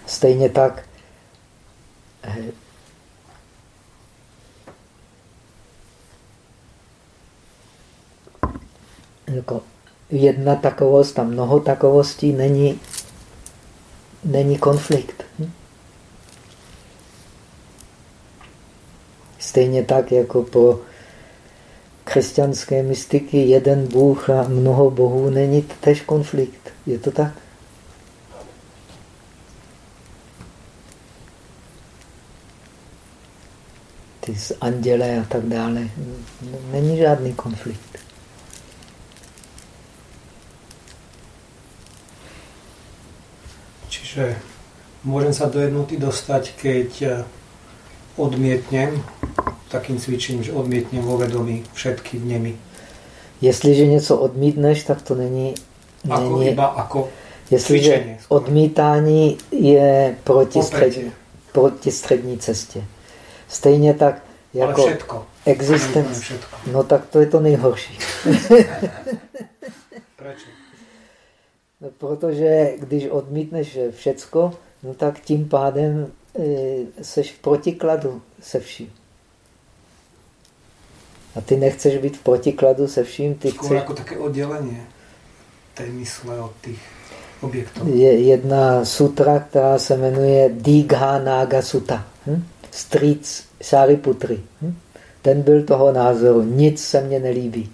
Stejně tak eh, jako jedna takovost a mnoho takovostí není, není konflikt. Hm? Stejně tak jako pro křesťanské mystiky jeden Bůh a mnoho bohů není tež konflikt. Je to tak? Ty z anděle a tak dále. Není žádný konflikt. Čiže môžem sa do jednoty dostať, keď eh, odmietnem takým cvičením, že odmietnem vo vedomí všetky vnemy. Jestliže něco odmítneš, tak to není... Ako není iba ako jestliže cvičení. odmítání je proti, Opäť. střed, proti střední cestě. Stejně tak Ale jako všetko. Existence. No tak to je to nejhorší. Prečo? Protože když odmítneš všecko, no tak tím pádem e, seš v protikladu se vším. A ty nechceš být v protikladu se vším, ty chceš... ako také oddelenie tej mysle od tých objektov. Je jedna sutra, která se jmenuje Digha Naga Sutta. Hm? Strýc Sariputry. Hm? Ten byl toho názoru, nic se mně nelíbí.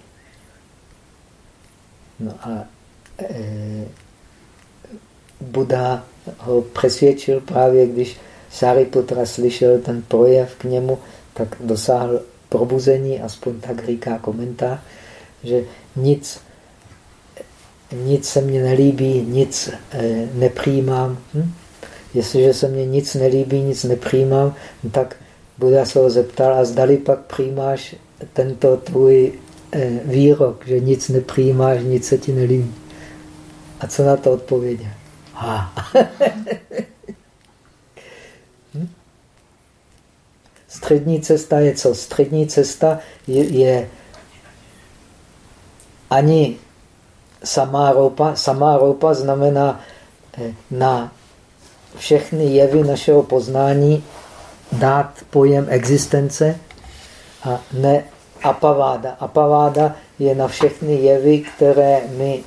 No a e, Buddha ho přesvědčil právě, když Sariputra slyšel ten projev k němu, tak dosáhl probuzení, aspoň tak říká komentář, že nic, nic se mně nelíbí, nic e, nepřijímám. Hm? Jestliže se mně nic nelíbí, nic nepřijímám, tak Buddha se ho zeptal, a zdali pak přijímáš tento tvůj e, výrok, že nic nepřijímáš, nic se ti nelíbí. A co na to odpověděl? Ha. [laughs] Hm? Střední cesta je co? Střední cesta je, je ani samá ropa. Samá ropa znamená eh, na všechny jevy našeho poznání dát pojem existence a ne apaváda. Apaváda je na všechny jevy, které my,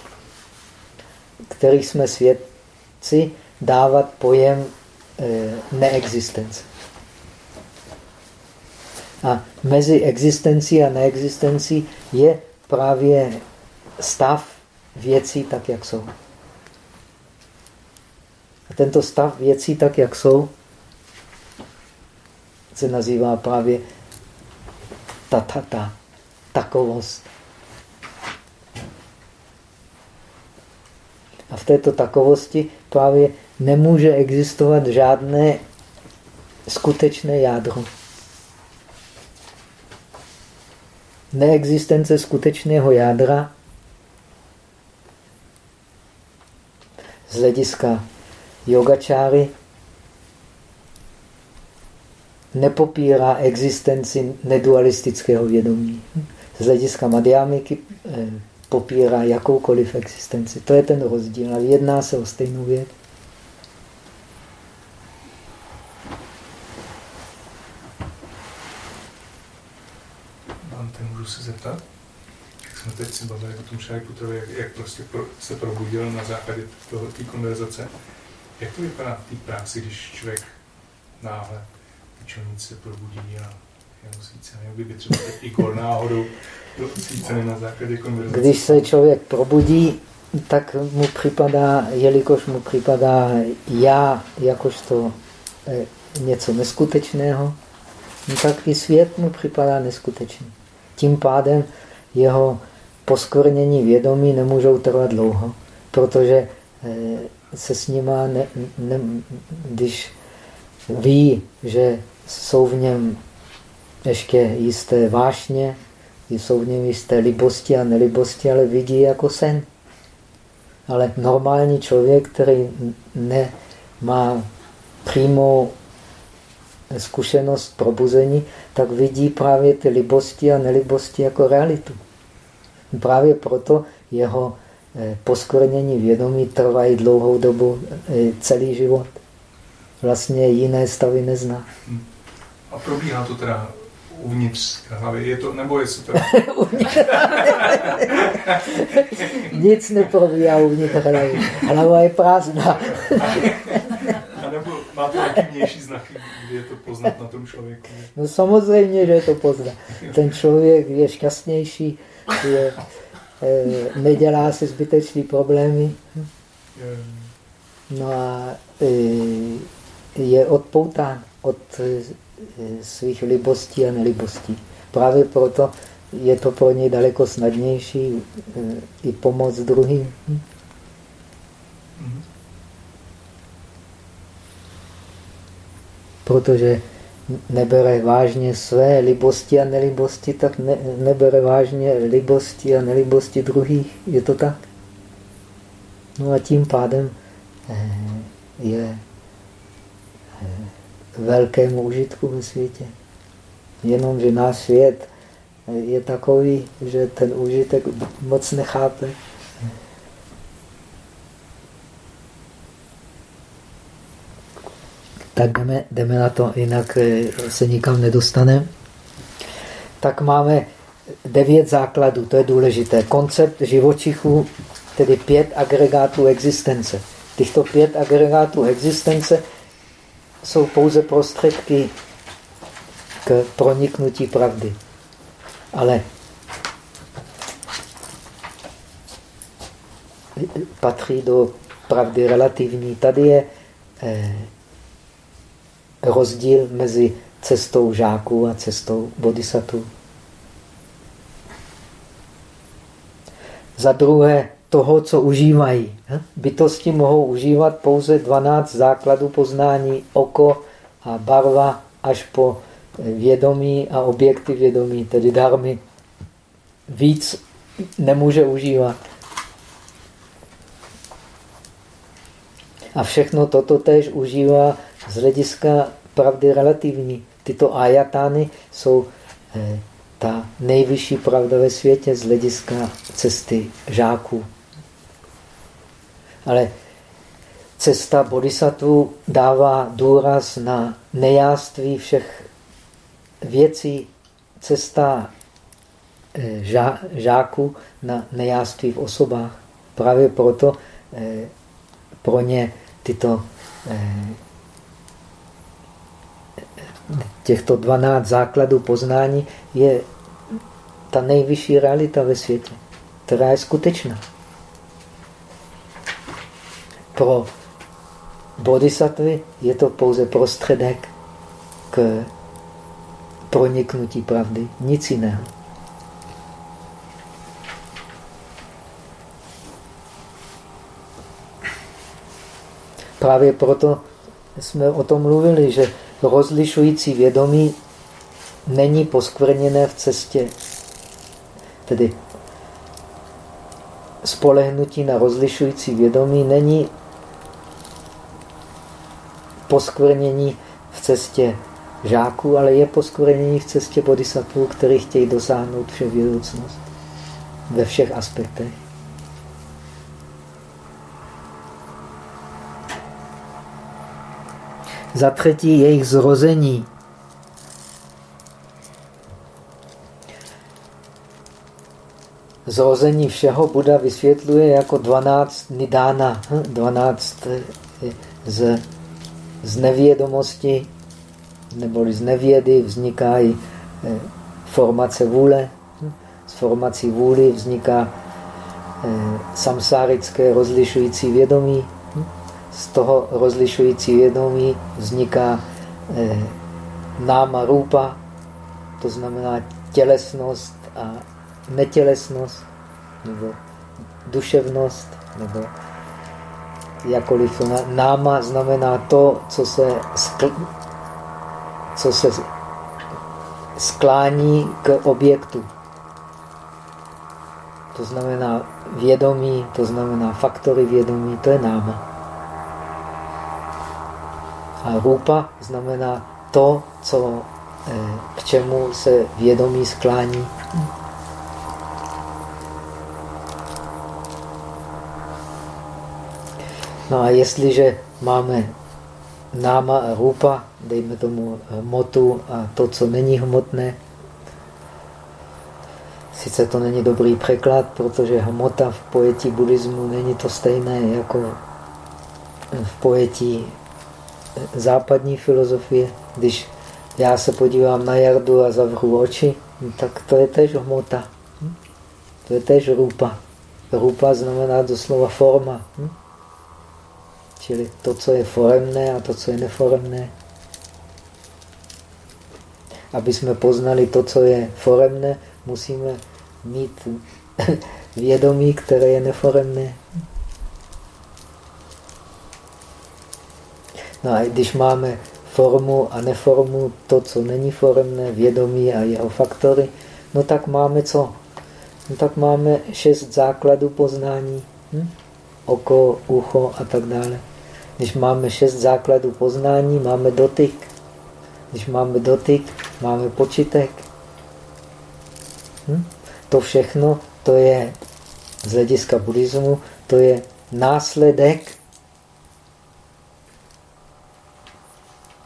kterých jsme svědci, dávat pojem e, neexistence. A mezi existencí a neexistencí je právě stav věcí tak, jak jsou. A tento stav věcí tak, jak jsou, se nazývá právě tatata, takovost. A v této takovosti právě nemůže existovat žádné skutečné jádro. Neexistence skutečného jádra z hlediska yogačáry nepopírá existenci nedualistického vědomí. Z hlediska Madhyamiky eh, popírá jakoukoliv existenci. To je ten rozdíl, ale jedná se o stejnou věc. Ante, můžu se zeptat? Jak jsme teď si bavili o tom Šariputrovi, jak, jak prostě pro, se probudil na základě té konverzace. Jak to vypadá v té práci, když člověk náhle čelník se probudí a je osvícený? Kdyby třeba teď Igor náhodou Když se člověk probudí, tak mu připadá, jelikož mu připadá já jakožto eh, něco neskutečného, no tak i svět mu připadá neskutečný. Tím pádem jeho poskornění vědomí nemůžou trvat dlouho, protože eh, se s nima, ne, ne, když ví, že jsou v něm ještě jisté vášně, jsou v něm jisté libosti a nelibosti, ale vidí jako sen. Ale normální člověk, který nemá přímou zkušenost probuzení, tak vidí právě ty libosti a nelibosti jako realitu. Právě proto jeho poskornění vědomí trvají dlouhou dobu, celý život. Vlastně jiné stavy nezná. A probíhá to teda uvnitř hlavy, je to, nebo jestli [laughs] to... Nic neprobíhá uvnitř hlavy. Hlava je prázdná. A nebo má to nějaký vnější znaky, kdy je to poznat na tom člověku? No samozřejmě, že je to poznat. Ten člověk je šťastnější, je, e, nedělá si zbytečné problémy. No a e, je odpoután od svých libostí a nelibostí. Právě proto je to pro něj daleko snadnější e, i pomoc druhým. Protože nebere vážně své libosti a nelibosti, tak ne, nebere vážně libosti a nelibosti druhých. Je to tak? No a tím pádem eh, je eh, velkému užitku ve světě. Jenomže náš svět eh, je takový, že ten užitek moc nechápe. Tak jdeme, jdeme na to, jinak se nikam nedostaneme. Tak máme devět základů, to je důležité. Koncept živočichů tedy pět agregátů existence. Těchto pět agregátů existence jsou pouze prostředky k proniknutí pravdy. Ale patří do pravdy relativní. Tady je eh, rozdíl mezi cestou žáků a cestou bodhisattvů. Za druhé, toho, co užívají. Bytosti mohou užívat pouze 12 základů poznání, oko a barva až po vědomí a objekty vědomí, tedy darmy. Víc nemůže užívat. A všechno toto tež užívá z hlediska pravdy relativní. Tyto ajatány jsou eh, ta nejvyšší pravda ve světě z hlediska cesty žáků. Ale cesta bodhisattva dává důraz na nejáství všech věcí. Cesta eh, žá, žáků na nejáství v osobách. Právě proto eh, pro ně tyto eh, těchto 12 základů poznání je ta nejvyšší realita ve světě, která je skutečná pro bodhisattvy je to pouze prostředek k proniknutí pravdy, nic jiného. Právě proto jsme o tom mluvili, že rozlišující vědomí není poskvrněné v cestě. Tedy spolehnutí na rozlišující vědomí není poskvrnění v cestě žáků, ale je poskvrnění v cestě bodhisattvů, který chtějí dosáhnout vševědoucnost ve všech aspektech. Za třetí jejich zrození. Zrození všeho Buda vysvětluje jako 12 nidána, 12 z z nevědomosti neboli z nevědy vznikají eh, formace vůle. Z formací vůly vzniká eh, samsárické rozlišující vědomí. Z toho rozlišující vědomí vzniká eh, náma rupa, to znamená tělesnost a netělesnost, nebo duševnost, nebo jakoliv náma znamená to, co se, skl, co se sklání k objektu. To znamená vědomí, to znamená faktory vědomí, to je náma. A rupa znamená to, co, eh, k čemu se vědomí sklání. No a jestliže máme náma a rupa, dejme tomu hmotu a to, co není hmotné, sice to není dobrý překlad, protože hmota v pojetí buddhismu není to stejné jako v pojetí západní filozofie. Když já se podívám na jardu a zavřu oči, tak to je tež hmota. To je tež rupa. Rupa znamená doslova forma. Čili to, co je foremné a to, co je neforemné. Aby jsme poznali to, co je foremné, musíme mít [laughs] vědomí, které je neforemné. No a když máme formu a neformu, to, co není formné, vědomí a jeho faktory, no tak máme co? No tak máme šest základů poznání. Hm? Oko, ucho a tak dále. Když máme šest základů poznání, máme dotyk. Když máme dotyk, máme počitek. Hm? To všechno, to je z hlediska buddhismu, to je následek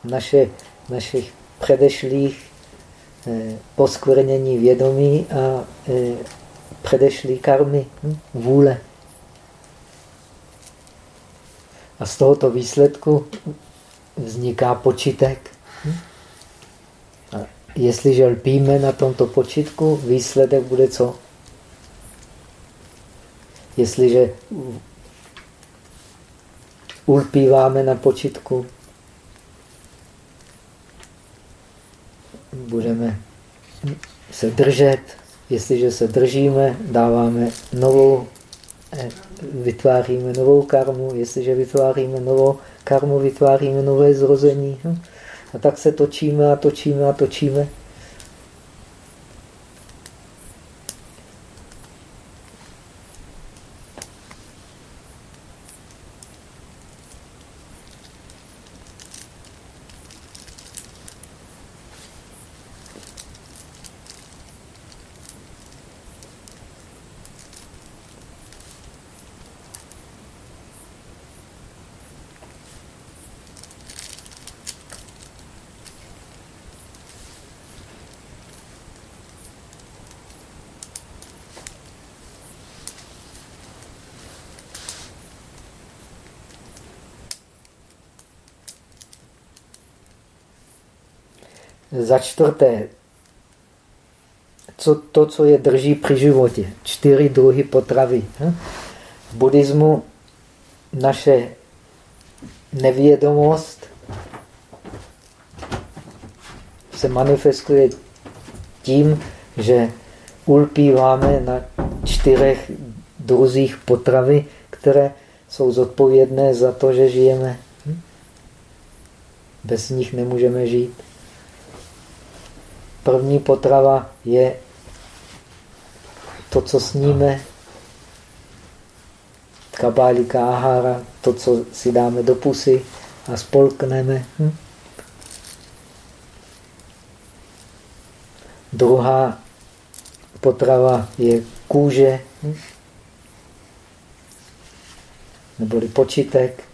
naše, našich předešlých eh, poskvrnění vědomí a eh, předešlý karmy, hm? vůle. A z tohoto výsledku vzniká počitek. Hm? A jestliže lpíme na tomto počitku, výsledek bude co? Jestliže ulpíváme na počitku, budeme se držet. Jestliže se držíme, dáváme novou, vytváříme novou karmu. Jestliže vytváříme novou karmu, vytváříme nové zrození. Hm? A tak se točíme a točíme a točíme. Za čtvrté, co, to, co je drží při životě. Čtyři druhy potravy. Hm? V buddhismu naše nevědomost se manifestuje tím, že ulpíváme na čtyřech druzích potravy, které jsou zodpovědné za to, že žijeme. Hm? Bez nich nemůžeme žít. První potrava je to, co sníme, kabálika, ahara, to, co si dáme do pusy a spolkneme. Hm? Druhá potrava je kůže, hm? neboli počitek.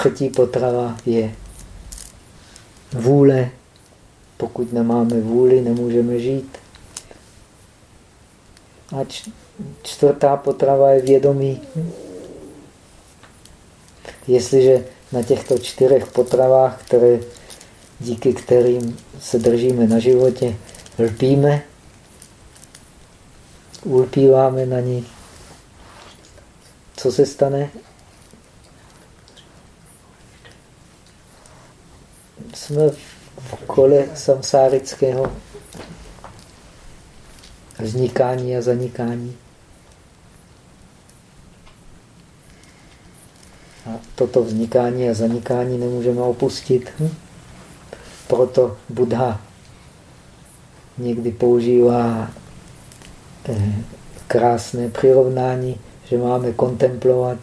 Třetí potrava je vůle. Pokud nemáme vůli, nemůžeme žít. A čtvrtá potrava je vědomí. Jestliže na těchto čtyřech potravách, které, díky kterým se držíme na životě, lpíme, ulpíváme na nich, co se stane? Jsme v kole samsárického vznikání a zanikání. A toto vznikání a zanikání nemůžeme opustit. Hm? Proto Buddha někdy používá eh, krásné přirovnání, že máme kontemplovat.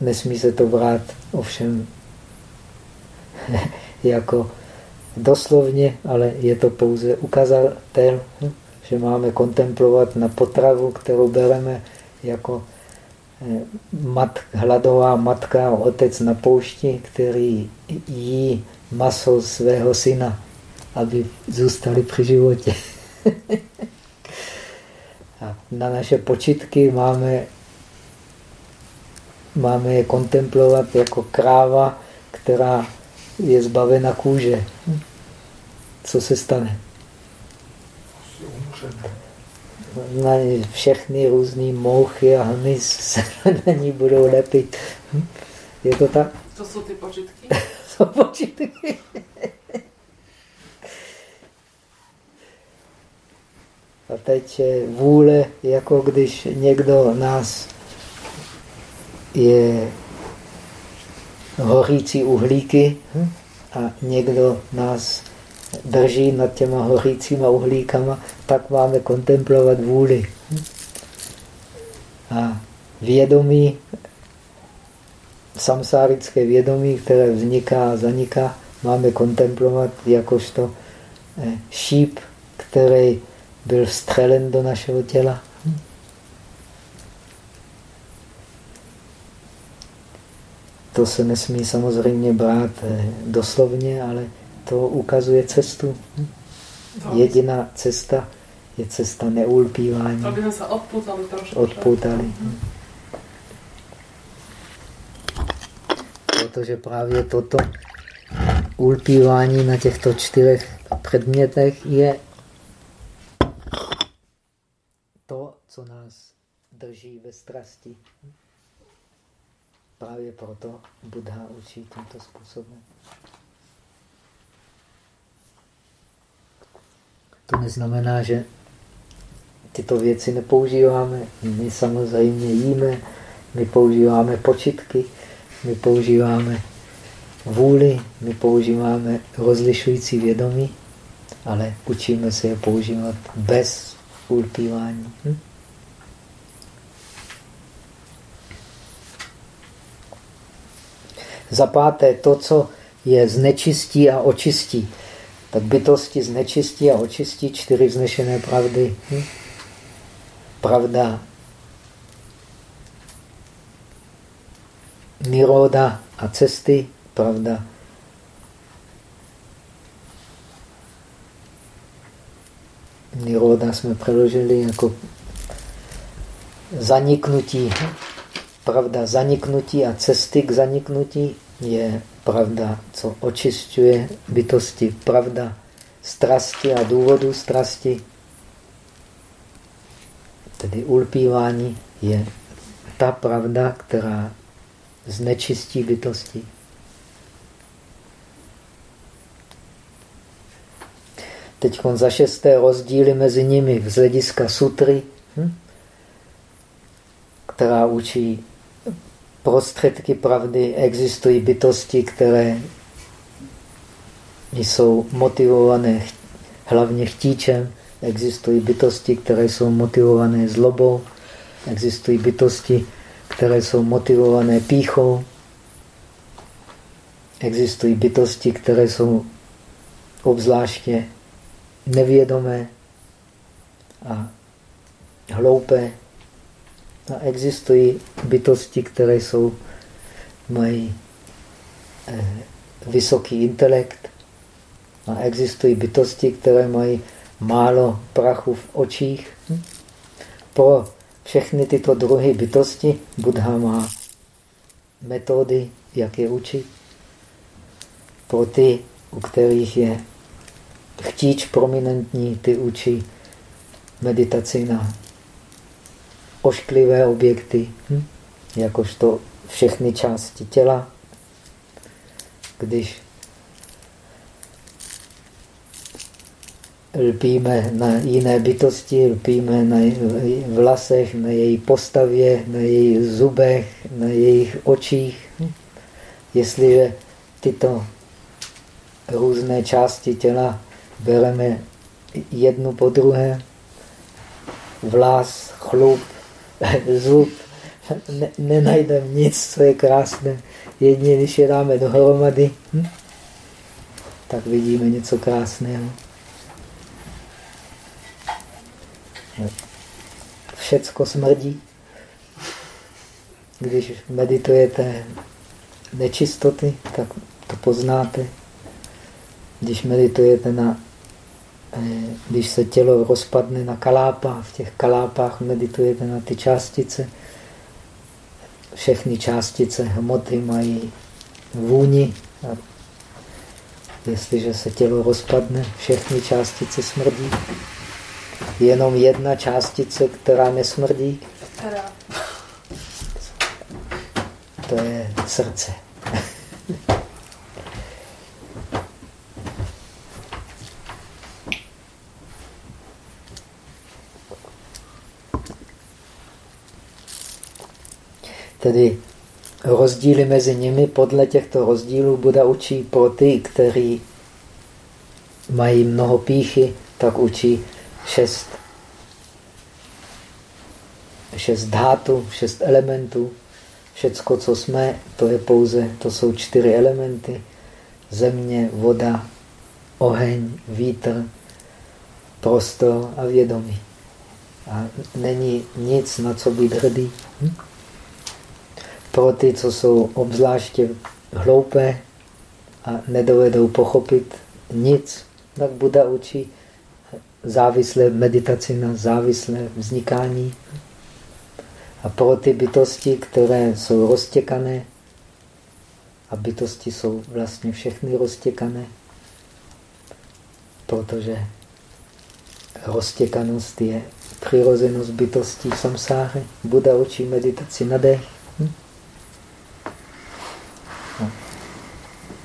Nesmí se to brát ovšem [laughs] jako doslovně, ale je to pouze ukazatel, že máme kontemplovat na potravu, kterou bereme jako eh, mat, hladová matka otec na poušti, který jí maso svého syna, aby zůstali při životě. [laughs] a na naše počitky máme, máme je kontemplovat jako kráva, která je zbavena kůže. Co se stane? Na všechny různé mouchy a hmyz se [laughs] na ní budou lepit. Je to tak? To jsou ty počitky? [laughs] jsou počitky. A teď vůle, jako když někdo nás je hořící uhlíky a někdo nás drží nad těma hořícíma uhlíkama, tak máme kontemplovat vůli. A vědomí, samsárické vědomí, které vzniká a zaniká, máme kontemplovat jakožto eh, šíp, který byl vstřelen do našeho těla. To se nesmí samozřejmě brát eh, doslovně, ale to ukazuje cestu. Jediná cesta je cesta neulpívání. Aby jsme se odputali trošku. Odputali. Protože právě toto ulpívání na těchto čtyřech předmětech je to, co nás drží ve strasti. Právě proto Buddha učí tímto způsobem. To neznamená, že tyto věci nepoužíváme. My samozřejmě jíme, my používáme počitky, my používáme vůli, my používáme rozlišující vědomí, ale učíme se je používat bez ulpívání. Hm? Za páté, to, co je znečistí a očistí. Tak bytosti znečistí a očistí čtyři vznešené pravdy. Hm? Pravda niroda a cesty, pravda niroda jsme přeložili jako zaniknutí. Pravda zaniknutí a cesty k zaniknutí je pravda, co očišťuje bytosti. Pravda strasti a důvodu strasti, tedy ulpívání, je ta pravda, která znečistí bytosti. Teď za šesté rozdíly mezi nimi z hlediska sutry, hm? která učí prostředky pravdy, existují bytosti, které jsou motivované hlavně chtíčem, existují bytosti, které jsou motivované zlobou, existují bytosti, které jsou motivované píchou, existují bytosti, které jsou obzvláště nevědomé a hloupé. A existují bytosti, které jsou, mají eh, vysoký intelekt. A existují bytosti, které mají málo prachu v očích. Hm? Pro všechny tyto druhy bytosti Buddha má metody, jak je učit. Pro ty, u kterých je chtíč prominentní, ty učí meditaci na ošklivé objekty, hm? jakožto všechny části těla. Když lpíme na jiné bytosti, lpíme na vlasech, na její postavě, na jejich zubech, na jejich očích. Hm? Jestliže tyto různé části těla bereme jednu po druhé, vlas, chlup, [laughs] zub, ne, nenajdeme nic, co je krásné. Jedině, když je dáme dohromady, hm? tak vidíme něco krásného. Všecko smrdí. Když meditujete nečistoty, tak to poznáte. Když meditujete na, když se tělo rozpadne na kalápa, v těch kalápách meditujete na ty částice. Všechny částice hmoty mají vůni. A jestliže se tělo rozpadne, všechny částice smrdí. Jenom jedna částice, která nesmrdí. To je srdce. [laughs] Tedy rozdíly mezi nimi, podle těchto rozdílů Buda učí pro ty, kteří mají mnoho píchy, tak učí šest, šest dhátu, šest elementů. Všecko, co jsme, to je pouze, to jsou čtyři elementy. Země, voda, oheň, vítr, prostor a vědomí. A není nic, na co být hrdý. Hm? Pro ty, co jsou obzvláště hloupé a nedovedou pochopit nic, tak Buda učí závislé meditaci na závislé vznikání. A pro ty bytosti, které jsou roztěkané, a bytosti jsou vlastně všechny roztěkané, protože roztěkanost je přirozenost bytostí samsáry. Buda učí meditaci na dech. Hm? No.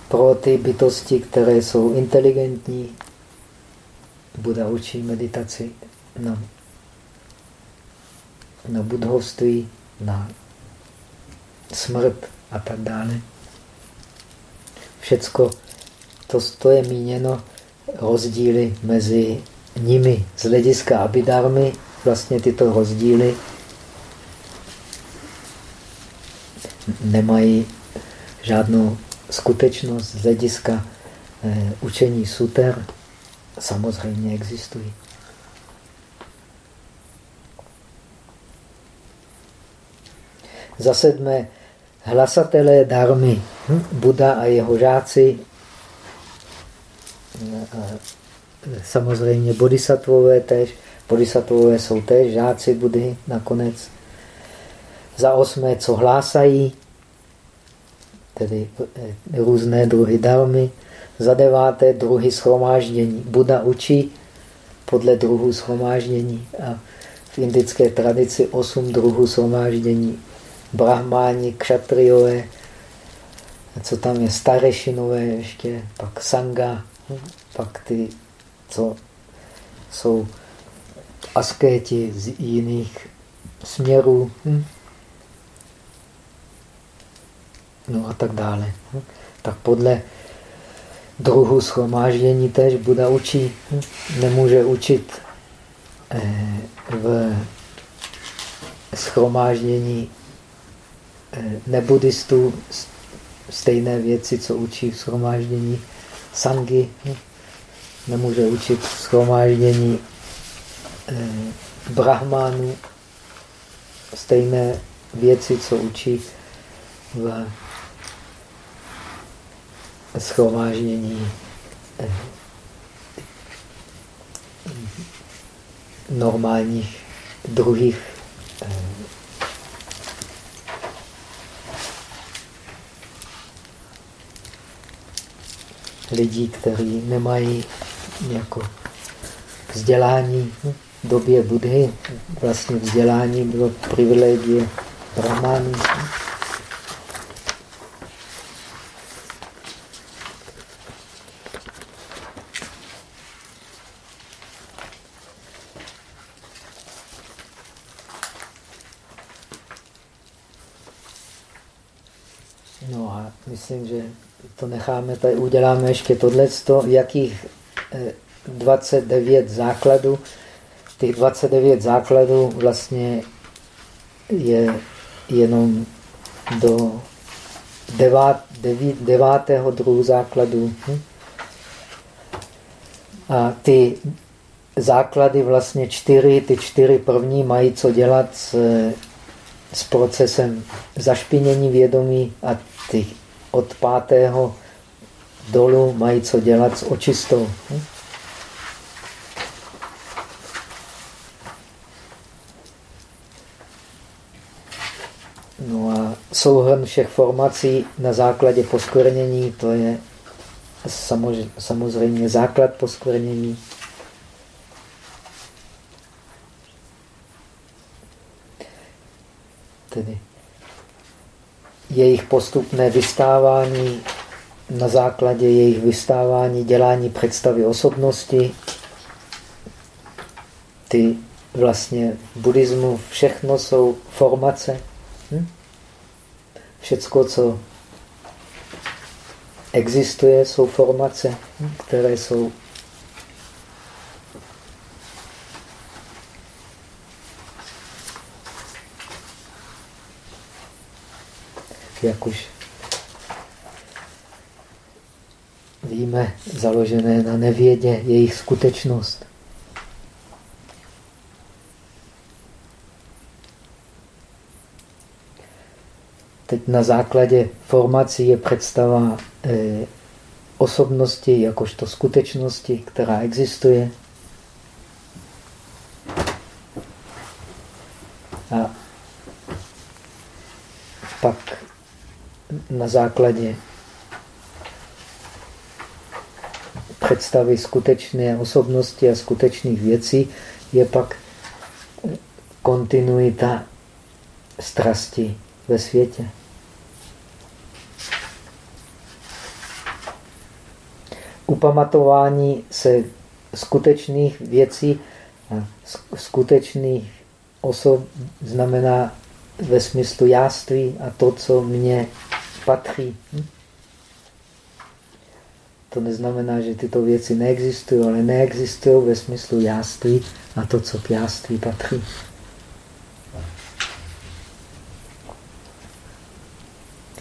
Pro ty bytosti, které jsou inteligentní, Buda učí meditaci na, na budhovství, na smrt a tak dále. Všecko to, to je míněno rozdíly mezi nimi z hlediska abidarmy, vlastně tyto rozdíly nemají žádnou skutečnost z hlediska eh, učení suter. Samozřejmě existují. Za sedmé, hlasatelé darmy, hm? Buda a jeho žáci eh, samozřejmě bodhisattvové tež. Bodhisattvové jsou tež žáci Budhy nakonec. Za osmé, co hlásají, tedy eh, různé druhy darmy. Za deváté, druhy schromáždění. Buda učí podle druhů schromáždění. A v indické tradici osm druhů schromáždění. Brahmáni, kšatriové, co tam je, starešinové ještě, pak sanga, pak ty co jsou askéti z jiných směrů. Hm? No a tak dále. Tak podle druhu schromáždění tež Buda učí. Nemůže učit eh, v schromáždění eh, nebudistů stejné věci, co učí v schromáždění sangy. Nemůže učit schromáždění eh, brahmánů stejné věci, co učí v schromáždění normálních druhých eh, lidí, kteří nemají jako vzdělání v době Budhy. Vlastně vzdělání bylo privilegie brahmánů. No a myslím, že to necháme tady, uděláme ještě tohle, jakých 29 eh, základů. Těch 29 základů vlastně je jenom do devát, deví, devátého druhu základu. Hm? A ty základy vlastně čtyři, ty čtyři první mají co dělat s, s procesem zašpinění vědomí a ty od pátého dolů mají co dělat s očistou. No a souhrn všech formací na základě poskvrnění, to je samozřejmě základ poskvrnění. Tedy jejich postupné vystávání na základě jejich vystávání, dělání představy osobnosti. Ty vlastně v buddhismu všechno jsou formace. Hm? všecko, co existuje, jsou formace, které jsou jak už víme, založené na nevědě, jejich skutečnost. Teď na základě formací je představa eh, osobnosti jakožto skutečnosti, která existuje. A pak na základě představy skutečné osobnosti a skutečných věcí je pak kontinuita strasti ve světě. Upamatování se skutečných věcí a skutečných osob znamená ve smyslu jáství a to, co mně patří. Hm? To neznamená, že tyto věci neexistují, ale neexistují ve smyslu jáství a to, co k jáství patří.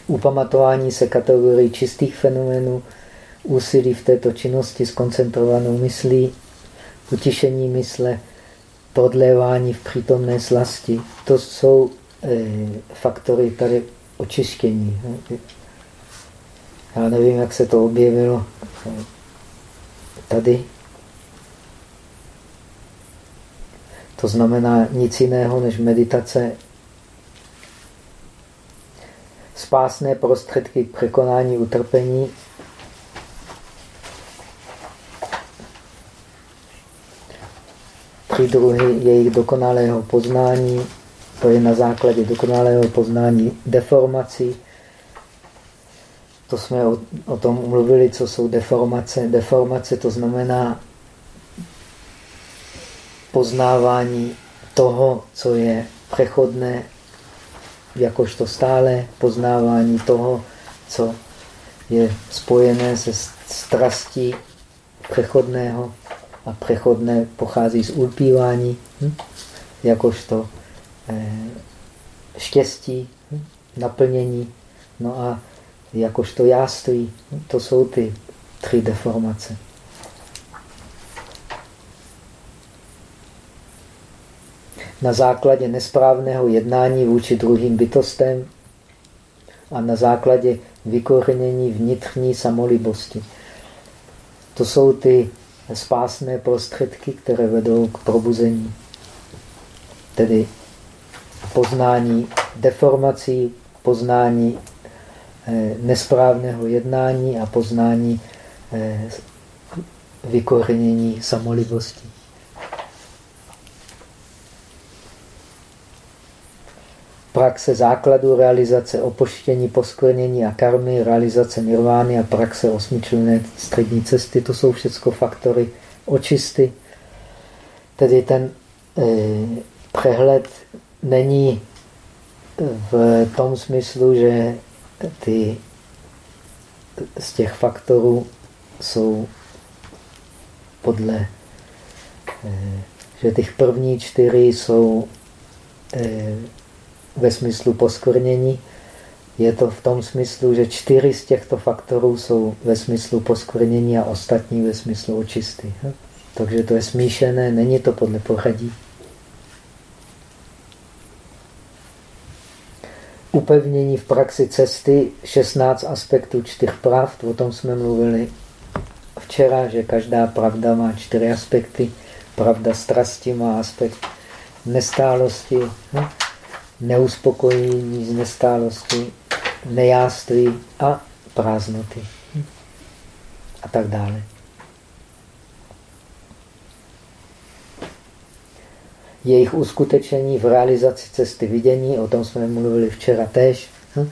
Upamatování se kategorii čistých fenoménů, úsilí v této činnosti s koncentrovanou myslí, utišení mysle, prodlévání v přítomné slasti. To jsou e, faktory tady očištění. Já nevím, jak se to objevilo tady. To znamená nic jiného než meditace. Spásné prostředky k překonání utrpení. Tři druhy jejich dokonalého poznání. To je na základě dokonalého poznání deformací to jsme o, o tom mluvili, co jsou deformace. Deformace to znamená poznávání toho, co je přechodné, jakožto stále, poznávání toho, co je spojené se strastí přechodného a přechodné pochází z ulpívání, hm? jakožto eh, štěstí, hm? naplnění. No a jakožto jáství. To jsou ty tři deformace. Na základě nesprávného jednání vůči druhým bytostem a na základě vykořenění vnitřní samolibosti. To jsou ty spásné prostředky, které vedou k probuzení. Tedy poznání deformací, poznání nesprávného jednání a poznání eh, vykořenění samolibosti. Praxe základu realizace opoštění, poskvrnění a karmy, realizace nirvány a praxe osmičlené střední cesty, to jsou všechno faktory očisty. Tedy ten eh, přehled není v tom smyslu, že ty z těch faktorů jsou podle, eh, že těch první čtyři jsou eh, ve smyslu poskvrnění. Je to v tom smyslu, že čtyři z těchto faktorů jsou ve smyslu poskvrnění a ostatní ve smyslu očisty. Takže to je smíšené, není to podle pořadí. Upevnění v praxi cesty 16 aspektů čtyř pravd. O tom jsme mluvili včera, že každá pravda má čtyři aspekty. Pravda strasti má aspekt nestálosti, hm? neuspokojení z nestálosti, nejáství a prázdnoty a tak dále. Jejich uskutečení v realizaci cesty vidění, o tom jsme mluvili včera též, hm?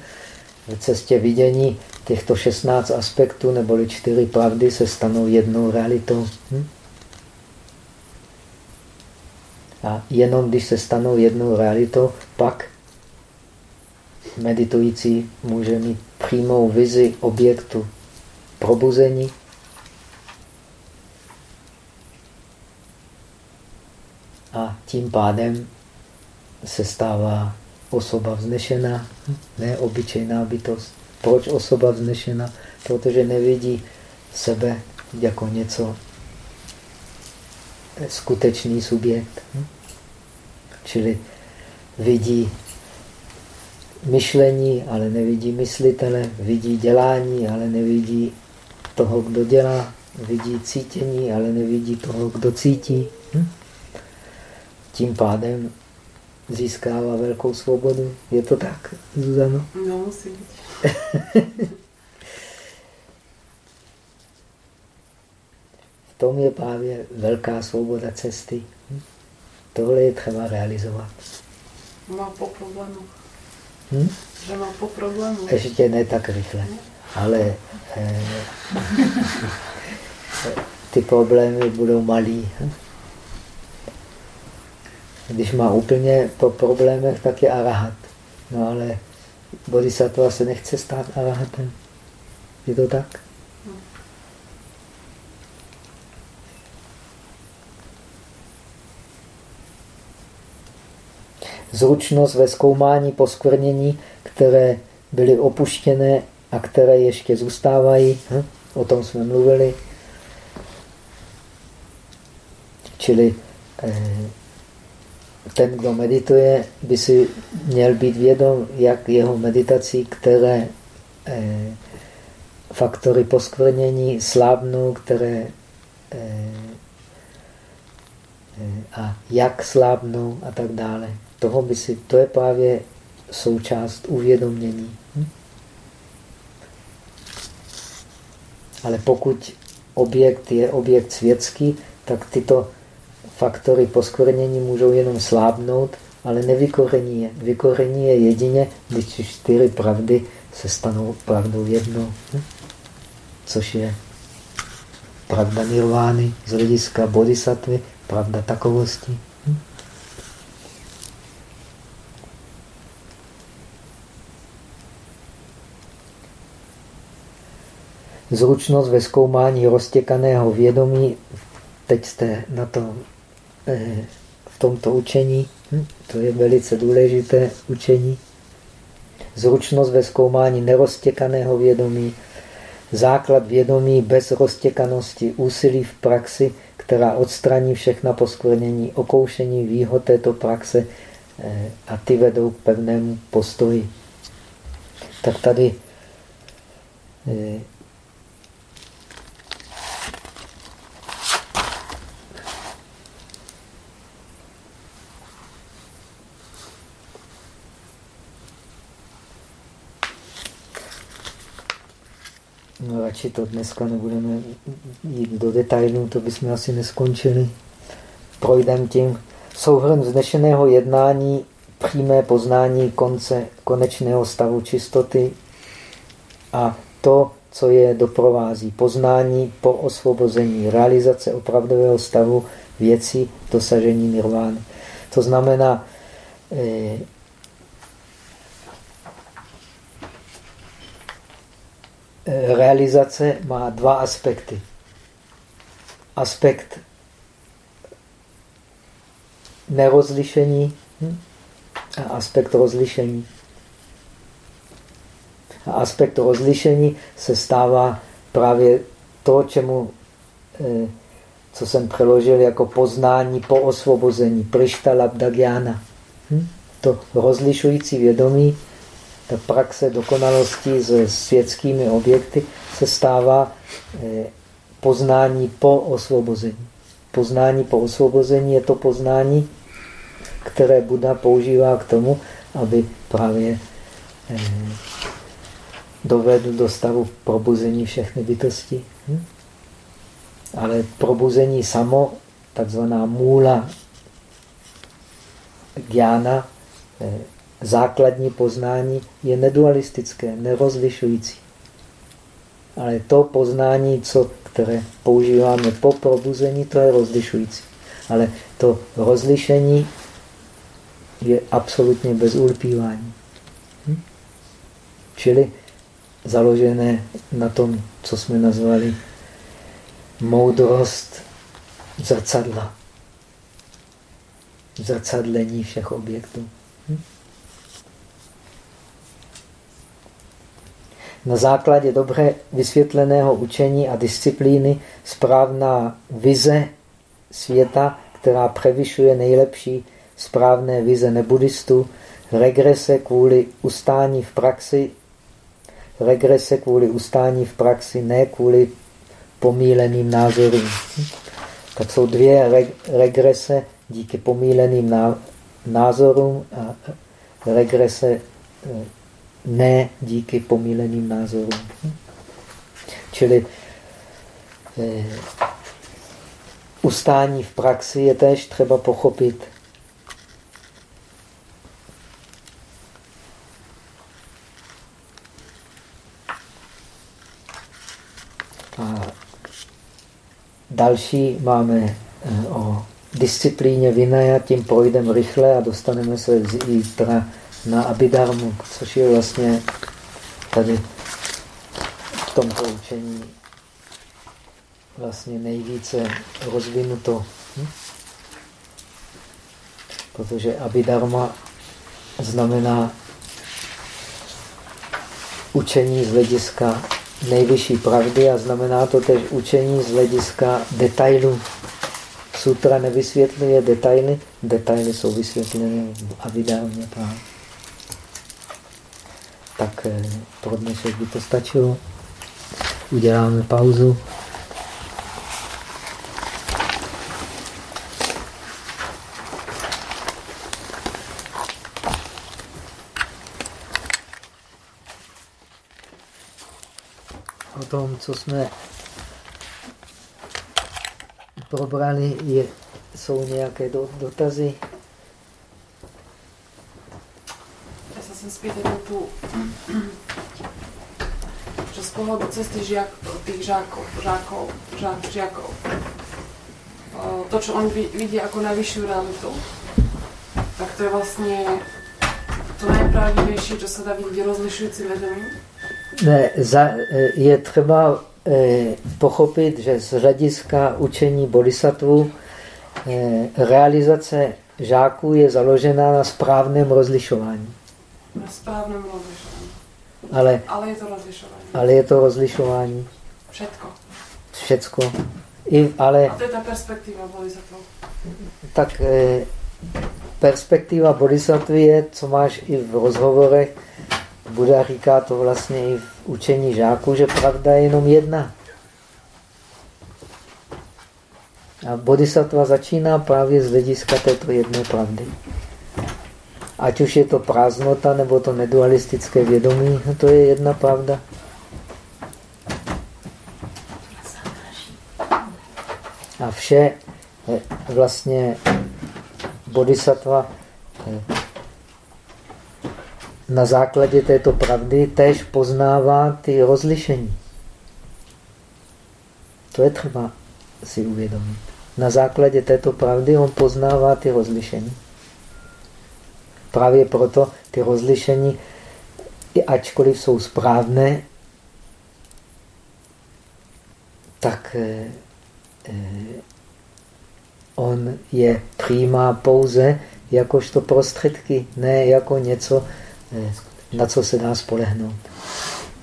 v cestě vidění těchto 16 aspektů neboli čtyři pravdy se stanou jednou realitou. Hm? A jenom když se stanou jednou realitou, pak meditující může mít přímou vizi objektu probuzení. A tím pádem se stává osoba vznešená, ne obyčejná bytost. Proč osoba vznešená? Protože nevidí sebe jako něco skutečný subjekt. Čili vidí myšlení, ale nevidí myslitele, vidí dělání, ale nevidí toho, kdo dělá, vidí cítění, ale nevidí toho, kdo cítí. Hm? Tím pádem získává velkou svobodu. Je to tak, Zuzano? No, musí být. [laughs] v tom je právě velká svoboda cesty. Tohle je třeba realizovat. Má po problému. Hm? Že má po problému. Ještě ne tak rychle, ale eh, [laughs] ty problémy budou malý. Hm? Když má úplně po problémech, tak je arahat. No ale bodhisattva se nechce stát arahatem. Je to tak? Zručnost ve zkoumání poskvrnění, které byly opuštěné a které ještě zůstávají. Hm? O tom jsme mluvili. Čili eh, ten, kdo medituje, by si měl být vědom, jak jeho meditací, které eh, faktory poskvrnění slábnou, které eh, a jak slábnou a tak dále. Toho by si, to je právě součást uvědomění. Hm? Ale pokud objekt je objekt světský, tak tyto faktory poskvrnění můžou jenom slábnout, ale nevykorení je. Vykorení je jedině, když čtyři pravdy se stanou pravdou jednou. Hm? Což je pravda nirvány z hlediska bodhisattvy, pravda takovosti. Hm? Zručnost ve zkoumání roztěkaného vědomí, teď jste na tom v tomto učení. Hm? To je velice důležité učení. Zručnost ve zkoumání neroztěkaného vědomí, základ vědomí bez roztěkanosti, úsilí v praxi, která odstraní všechna poskvrnění, okoušení výhod této praxe eh, a ty vedou k pevnému postoji. Tak tady No radši to dneska nebudeme jít do detailů, to bychom asi neskončili. Projdem tím souhrn vznešeného jednání, přímé poznání konce konečného stavu čistoty a to, co je doprovází poznání po osvobození, realizace opravdového stavu věcí, dosažení nirvány. To znamená, realizace má dva aspekty. Aspekt nerozlišení hm, a aspekt rozlišení. A aspekt rozlišení se stává právě to, čemu, eh, co jsem přeložil jako poznání po osvobození, prišta labdagyana. Hm? To rozlišující vědomí ta praxe dokonalosti s světskými objekty se stává eh, poznání po osvobození. Poznání po osvobození je to poznání, které Buddha používá k tomu, aby právě eh, dovedl do stavu probuzení všechny bytosti. Hm? Ale probuzení samo, takzvaná můla gyána, eh, základní poznání je nedualistické, nerozlišující. Ale to poznání, co, které používáme po probuzení, to je rozlišující. Ale to rozlišení je absolutně bez ulpívání. Hm? čili založené na tom, co jsme nazvali moudrost zrcadla. Zrcadlení všech objektů. Na základě dobře vysvětleného učení a disciplíny správná vize světa, která převyšuje nejlepší správné vize nebudistů, regrese kvůli ustání v praxi, regrese kvůli ustání v praxi, ne kvůli pomíleným názorům. Tak jsou dvě regrese díky pomíleným názorům a regrese eh, ne díky pomíleným názorům. Čili eh, ustání v praxi je též třeba pochopit. A další máme eh, o disciplíně Vinaya, tím projdeme rychle a dostaneme se zítra na Abhidharmu, což je vlastně tady v tomto učení vlastně nejvíce rozvinuto. Hm? Protože Abhidharma znamená učení z hlediska nejvyšší pravdy a znamená to tež učení z hlediska detailů. Sutra nevysvětluje detaily, detaily jsou vysvětleny v Abhidharmě právě. Tak eh, pro dnešek by to stačilo. Uděláme pauzu. O tom, co jsme probrali, je, jsou nějaké dotazy. Spýtať na tú, že z pohľadu cesty žiak, tých žákov, žákov, žák, žiakov, to, čo oni vidia ako najvyššiu realitu, tak to je vlastne to najpravdivejšie, čo sa dá vidieť rozlišujúci vedomí. Ne, za, e, je třeba eh, pochopit, že z hlediska učení bodhisattvu eh, realizace žáků je založena na správném rozlišování. Správném rozlišování. Ale, ale je to rozlišování. Ale je to rozlišování. Všetko. Všecko. I, ale, A to je ta perspektiva bodhisattva. Tak eh, perspektiva bodhisattvy je, co máš i v rozhovorech. Buda říká to vlastně i v učení žáků, že pravda je jenom jedna. A bodhisattva začíná právě z hlediska této jedné pravdy. Ať už je to prázdnota, nebo to nedualistické vědomí, to je jedna pravda. A vše eh, vlastně bodhisattva eh, na základě této pravdy tež poznává ty rozlišení. To je třeba si uvědomit. Na základě této pravdy on poznává ty rozlišení. Právě proto ty rozlišení, i ačkoliv jsou správné, tak eh, eh, on je přijímá pouze jakožto prostředky, ne jako něco, eh, na co se dá spolehnout.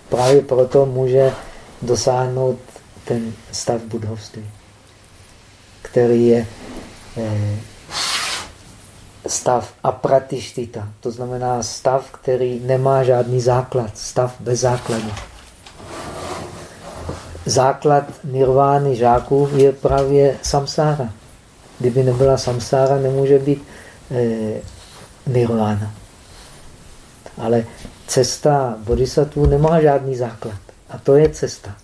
Právě proto může dosáhnout ten stav budovství, který je stav apratištita, to znamená stav, který nemá žádný základ, stav bez základu. Základ nirvány žáků je právě samsára. Kdyby nebyla samsára, nemůže být eh, nirvána. Ale cesta bodhisattva nemá žádný základ. A to je cesta.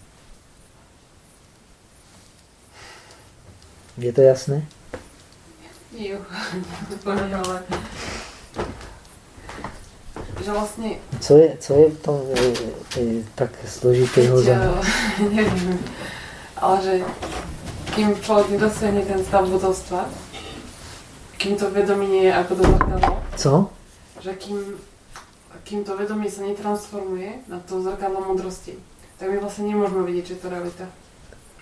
Je to jasné? Jo, [laughs] ale že vlastně... Co je, co je v tom je, je, tak složitého za... [laughs] nevím, ale že kým člověk nedosiahne ten stav budovstva, kým to vědomí je ako do zrkadla. Co? Že kým kým to vedomie sa netransformuje na to zrkadlo modrosti, tak my vlastně nemůžeme vidět, že to realita.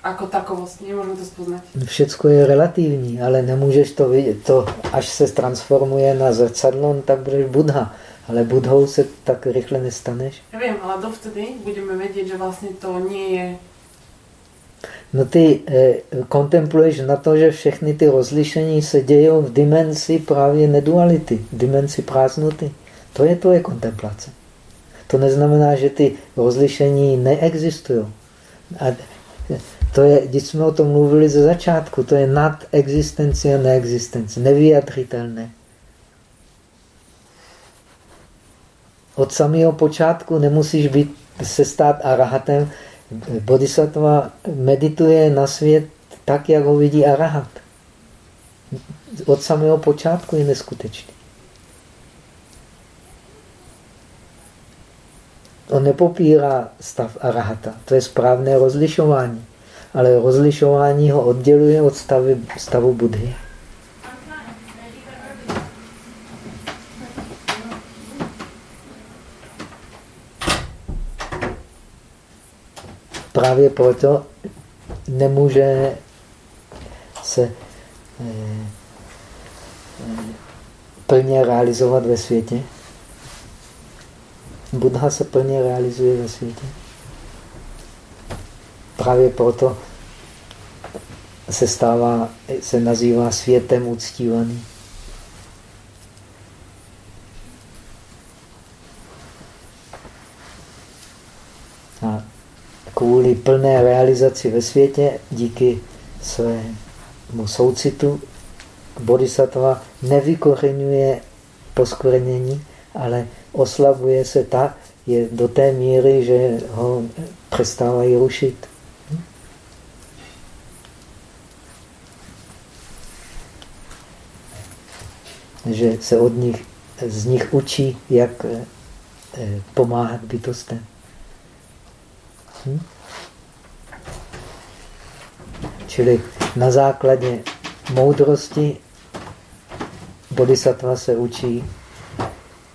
Ako takovost, nemůžeme to spoznat. Všecko je relativní, ale nemůžeš to vidět. To, až se transformuje na zrcadlo, tak budeš Buddha. Ale Budhou se tak rychle nestaneš. Já vím, ale dovtedy budeme vědět, že vlastně to nie je No ty eh, kontempluješ na to, že všechny ty rozlišení se dějí v dimenzi právě neduality, v dimenzi prázdnoty. To je tvoje kontemplace. To neznamená, že ty rozlišení neexistují. A to je, když jsme o tom mluvili ze začátku, to je nad existenci a neexistenci, nevyjadřitelné. Od samého počátku nemusíš být, se stát arahatem. Bodhisattva medituje na svět tak, jak ho vidí arahat. Od samého počátku je neskutečný. On nepopírá stav arahata. To je správné rozlišování. Ale rozlišování ho odděluje od stavy, stavu Budhy. Právě proto nemůže se eh, plně realizovat ve světě. Buddha se plně realizuje ve světě. Právě proto se stává, se nazývá světem uctívaný. A kvůli plné realizaci ve světě, díky svému soucitu, bodhisattva nevykořenuje poskvrnění, ale oslavuje se tak, je do té míry, že ho přestávají rušit. Že se od nich, z nich učí, jak eh, pomáhat bytostem. Hm? Čili na základě moudrosti bodhisattva se učí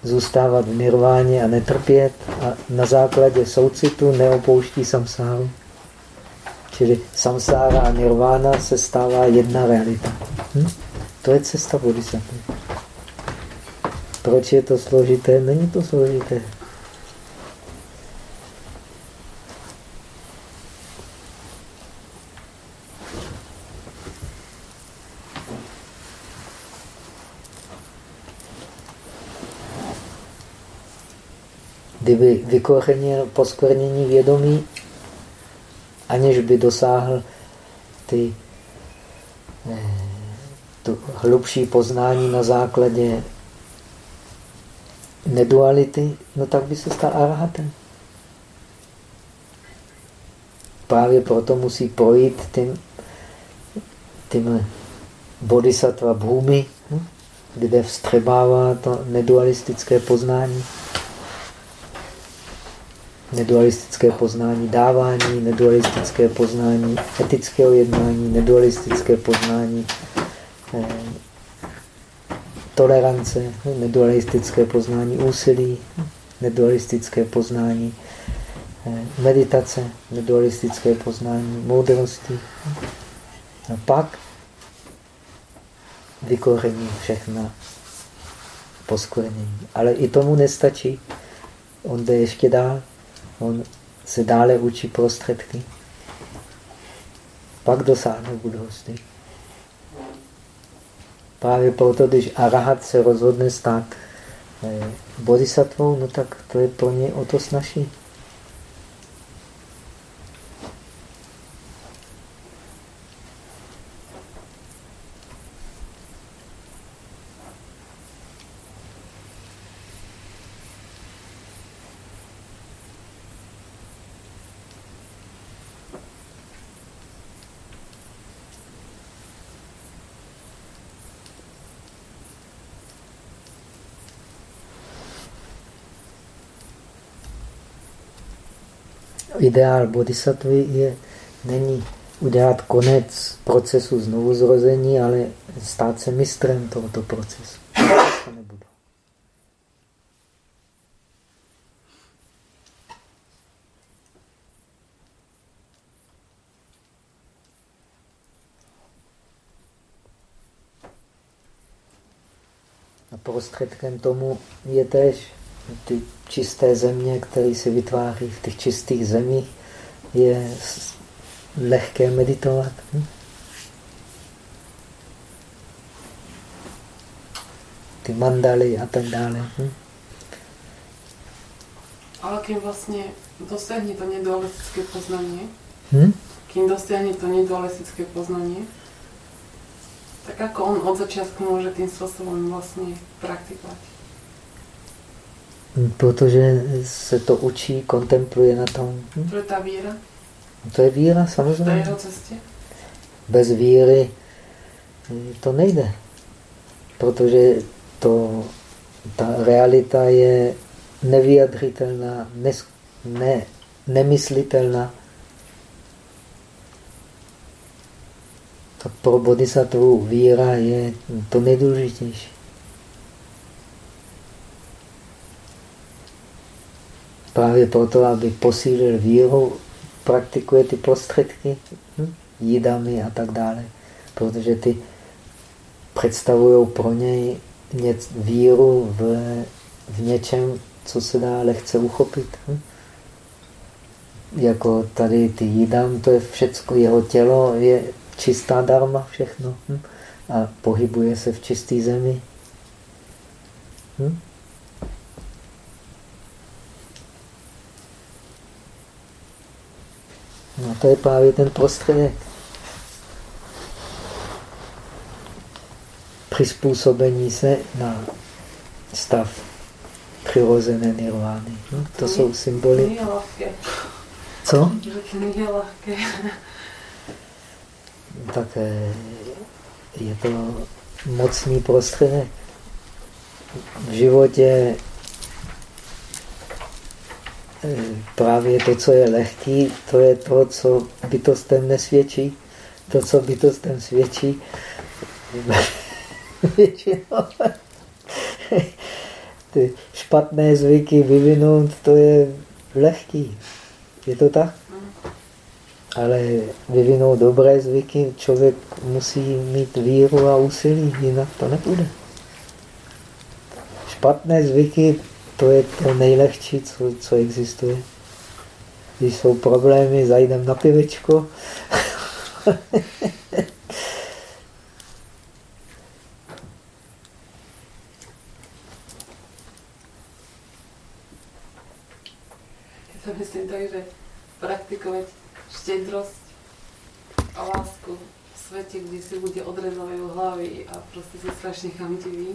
zůstávat v nirváně a netrpět a na základě soucitu neopouští samsáru. Čili samsára a nirvána se stává jedna realita. Hm? To je cesta bodhisattva. Proč je to složité? Není to složité. kdyby vykořenil poskvrnění vědomí, aniž by dosáhl ty, eh, tu hlubší poznání na základě neduality, no tak by se stal arahatem. Právě proto musí projít tím, tím bodhisattva bhumi, hm, kde vstřebává to nedualistické poznání nedualistické poznání dávání, nedualistické poznání etického jednání, nedualistické poznání eh, tolerance, nedualistické poznání úsilí, nedualistické poznání eh, meditace, nedualistické poznání moudrosti. A pak vykoření všechna poskvrnění. Ale i tomu nestačí. On jde ještě dál on se dále učí prostředky, pak dosáhne budoucnosti. Právě proto, když arahat se rozhodne stát eh, bodhisattvou, no tak to je pro něj o to snažší. ideál bodhisattva je, není udělat konec procesu znovuzrození, ale stát se mistrem tohoto procesu. A prostředkem tomu je tež ty čisté země, které se vytváří v těch čistých zemích, je lehké meditovat. Hm? Ty mandaly a tak dále. Hm? Ale kým vlastně dosiahne to nedualistické poznání, hm? kým dosiahne to nedualistické poznání, tak ako on od začátku může tím způsobem vlastně praktikovat? Protože se to učí, kontempluje na tom. Hm? To je ta víra? To je víra, samozřejmě. To je jeho cestě? Bez víry hm, to nejde. Protože to, ta realita je nevyjadřitelná, nes, ne, nemyslitelná. Tak pro bodhisattvu víra je to nejdůležitější. Právě proto, aby posílil víru, praktikuje ty prostředky, hm? jídami a tak dále. Protože ty představují pro něj víru v, v něčem, co se dá lehce uchopit. Hm? Jako tady ty jídám, to je všecko, jeho tělo je čistá darma, všechno. Hm? A pohybuje se v čisté zemi. Hm? No to je právě ten prostředek. Přizpůsobení se na stav přirozené nirvány. No, to jsou symboly. Co? Tak eh, je to mocný prostředek. V životě právě to, co je lehký, to je to, co bytostem nesvědčí. To, co bytostem svědčí, ty špatné zvyky vyvinout, to je lehký. Je to tak? Ale vyvinout dobré zvyky, člověk musí mít víru a úsilí, jinak to nepůjde. Špatné zvyky, to je to nejlehčí, co, co existuje. Když jsou problémy, zajdem na pivečko. to myslím tak, že praktikovat štědrost a lásku si lidé odrezávají hlavy a prostě jsou strašně chamtiví.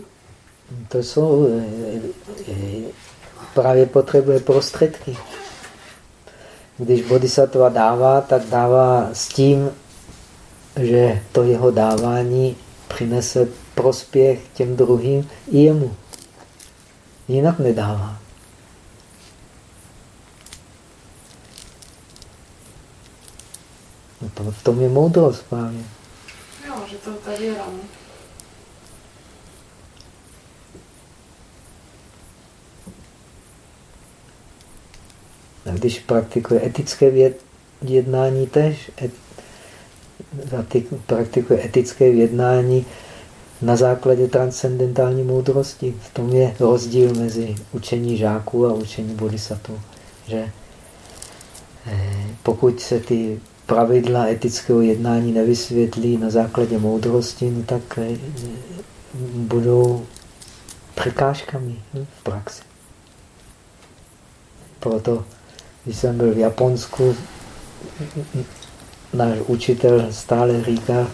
To jsou, eh, eh, právě potřebuje prostředky. Když bodhisattva dává, tak dává s tím, že to jeho dávání přinese prospěch těm druhým i jemu. Jinak nedává. No to, v tom je moudrost právě. Jo, že to tady je A když praktikuje etické jednání tež, et, praktikuje etické jednání na základě transcendentální moudrosti. V tom je rozdíl mezi učení žáků a učení bodhisattvů. Že eh, pokud se ty pravidla etického jednání nevysvětlí na základě moudrosti, no tak eh, budou překážkami hm, v praxi. Proto, když jsem byl v Japonsku, náš učitel stále říká,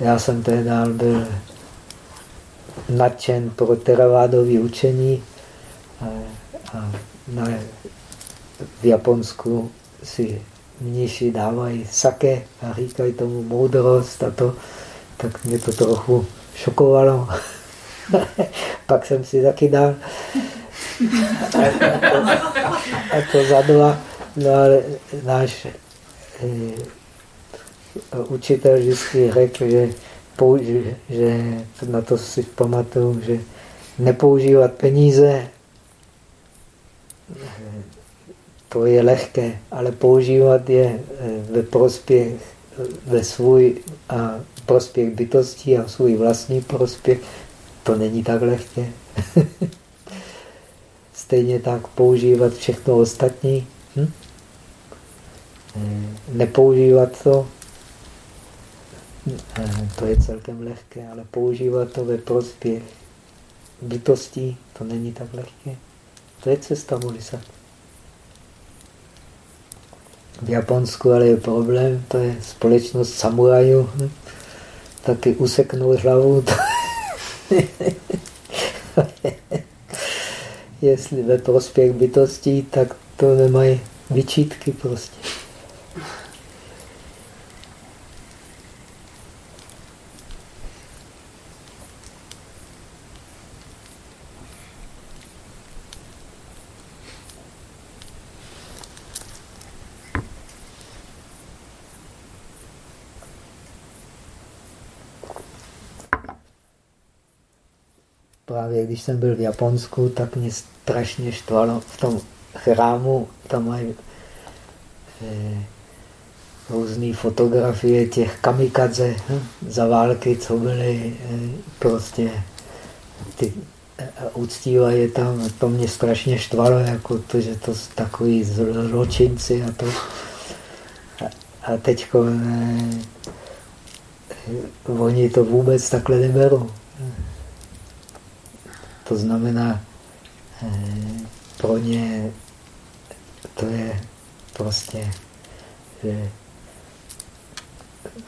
já jsem tehdy byl nadšen pro teravádové učení a, na, v Japonsku si mniši dávají sake a říkají tomu moudrost a to, tak mě to trochu šokovalo. [laughs] Pak jsem si taky dal. A to za dva. No náš eh, učitel vždycky řekl, že, použi, že na to si pamatuju, že nepoužívat peníze to je lehké, ale používat je eh, ve prospěch, ve svůj a prospěch bytosti a svůj vlastní prospěch, to není tak lehké. [laughs] Stejně tak používat všechno ostatní. Hm? Nepoužívat to, to je celkem lehké, ale používat to ve prospěch bytostí, to není tak lehké. To je cesta bodhisattva. V Japonsku ale je problém, to je společnost samurajů. Hm? Taky useknou hlavu. [laughs] Jestli ve prospěch bytostí, tak to nemají vyčítky prostě. Právě když jsem byl v Japonsku, tak mě strašně štvalo v tom chrámu, tam mají eh, různé fotografie těch kamikadze hm, za války, co byly eh, prostě ty eh, uctívají je tam, to mě strašně štvalo, jako to, že to jsou takový zločinci a to. A, teď oni to vůbec takhle neberou. To znamená, eh, pro ně to je prostě, že eh,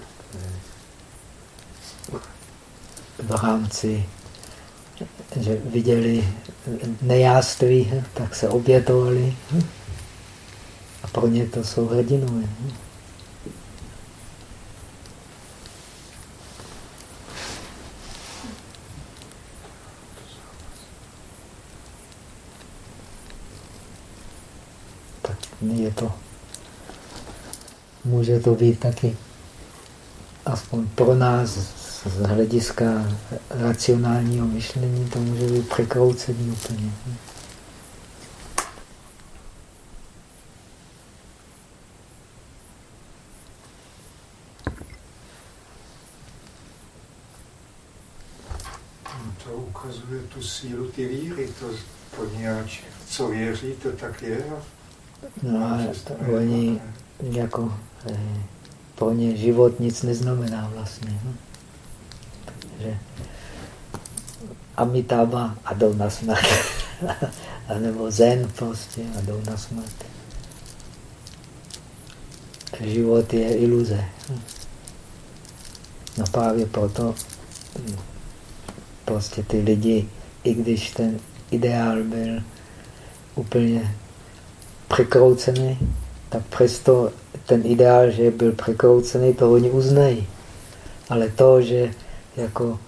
v rámci, že viděli nejáství, tak se obětovali a pro ně to jsou hrdinové. Je to, může to být taky, aspoň pro nás z hlediska racionálního myšlení, to může být překroucený úplně. To ukazuje tu sílu ty víry, to poněvadž co věří, to tak je. No a oni jako eh, pro ně život nic neznamená vlastně. No. Takže Amitabha a jdou na smrt. [laughs] a nebo Zen prostě a jdou na smrt. Život je iluze. No právě proto hm, prostě ty lidi, i když ten ideál byl úplně překroucený, tak přesto ten ideál, že byl překroucený, to oni uznají. Ale to, že jako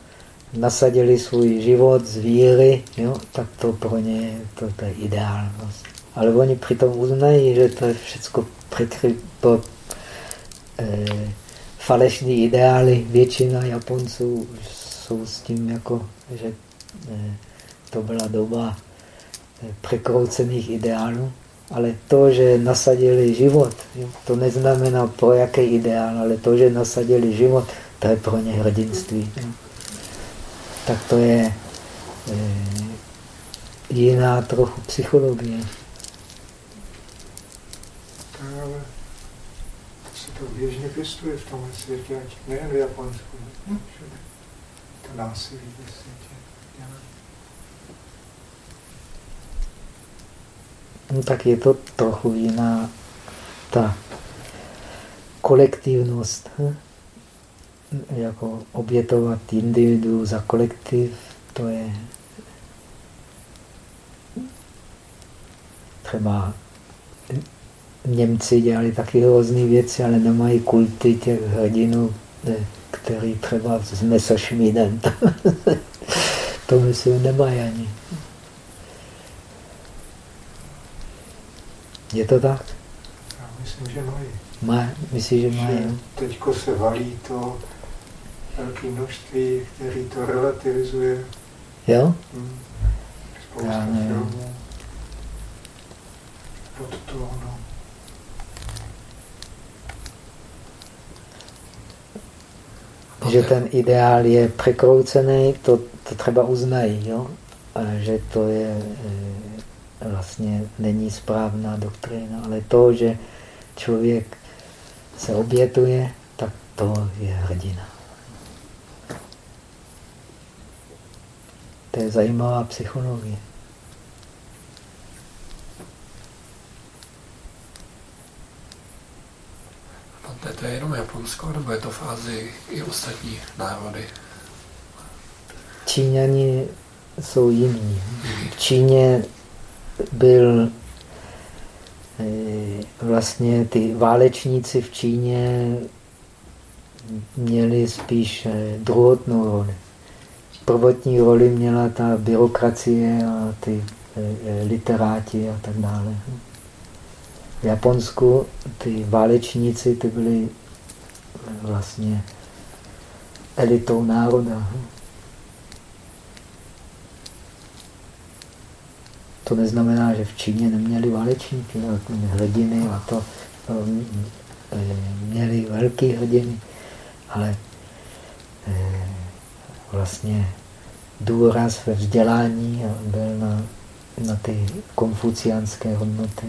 nasadili svůj život z víry, jo, tak to pro ně to, to je ideálnost. Ale oni přitom uznají, že to je všechno překry, po, e, falešní ideály. Většina Japonců jsou s tím jako, že e, to byla doba e, překroucených ideálů. Ale to, že nasadili život, to neznamená pro jaký ideál, ale to, že nasadili život, to je pro ně hrdinství. Tak to je eh, jiná trochu psychologie. Ale se to běžně pěstuje v tomhle světě, nejen v Japonsku. To násilí ve světě. No tak je to trochu jiná ta kolektivnost. Hm? Jako obětovat individu za kolektiv, to je třeba Němci dělali taky hrozné věci, ale nemají kulty těch hrdinů, který třeba s Messerschmidtem. [laughs] to myslím nemají ani. Je to tak? Já myslím, že mají. Má, myslíš, že mají? Teďko se valí to velké množství, který to relativizuje. Jo? Hmm. Spousta Já filmů. Od toho, no. že ten ideál je překroucený, to, to třeba uznají, jo? A že to je e, vlastně není správná doktrína, ale to, že člověk se obětuje, tak to je hrdina. To je zajímavá psychologie. To je, to je jenom Japonsko, nebo je to v Ázii i ostatní národy? Číňani jsou jiní. V Číně byl eh, vlastně ty válečníci v Číně měli spíš eh, druhotnou roli. Prvotní roli měla ta byrokracie a ty eh, literáti a tak dále. V Japonsku ty válečníci ty byli vlastně elitou národa. To neznamená, že v Číně neměli válečníky, hrdiny a to, to měli velký hrdiny, ale eh, vlastně důraz ve vzdělání byl na, na ty konfuciánské hodnoty.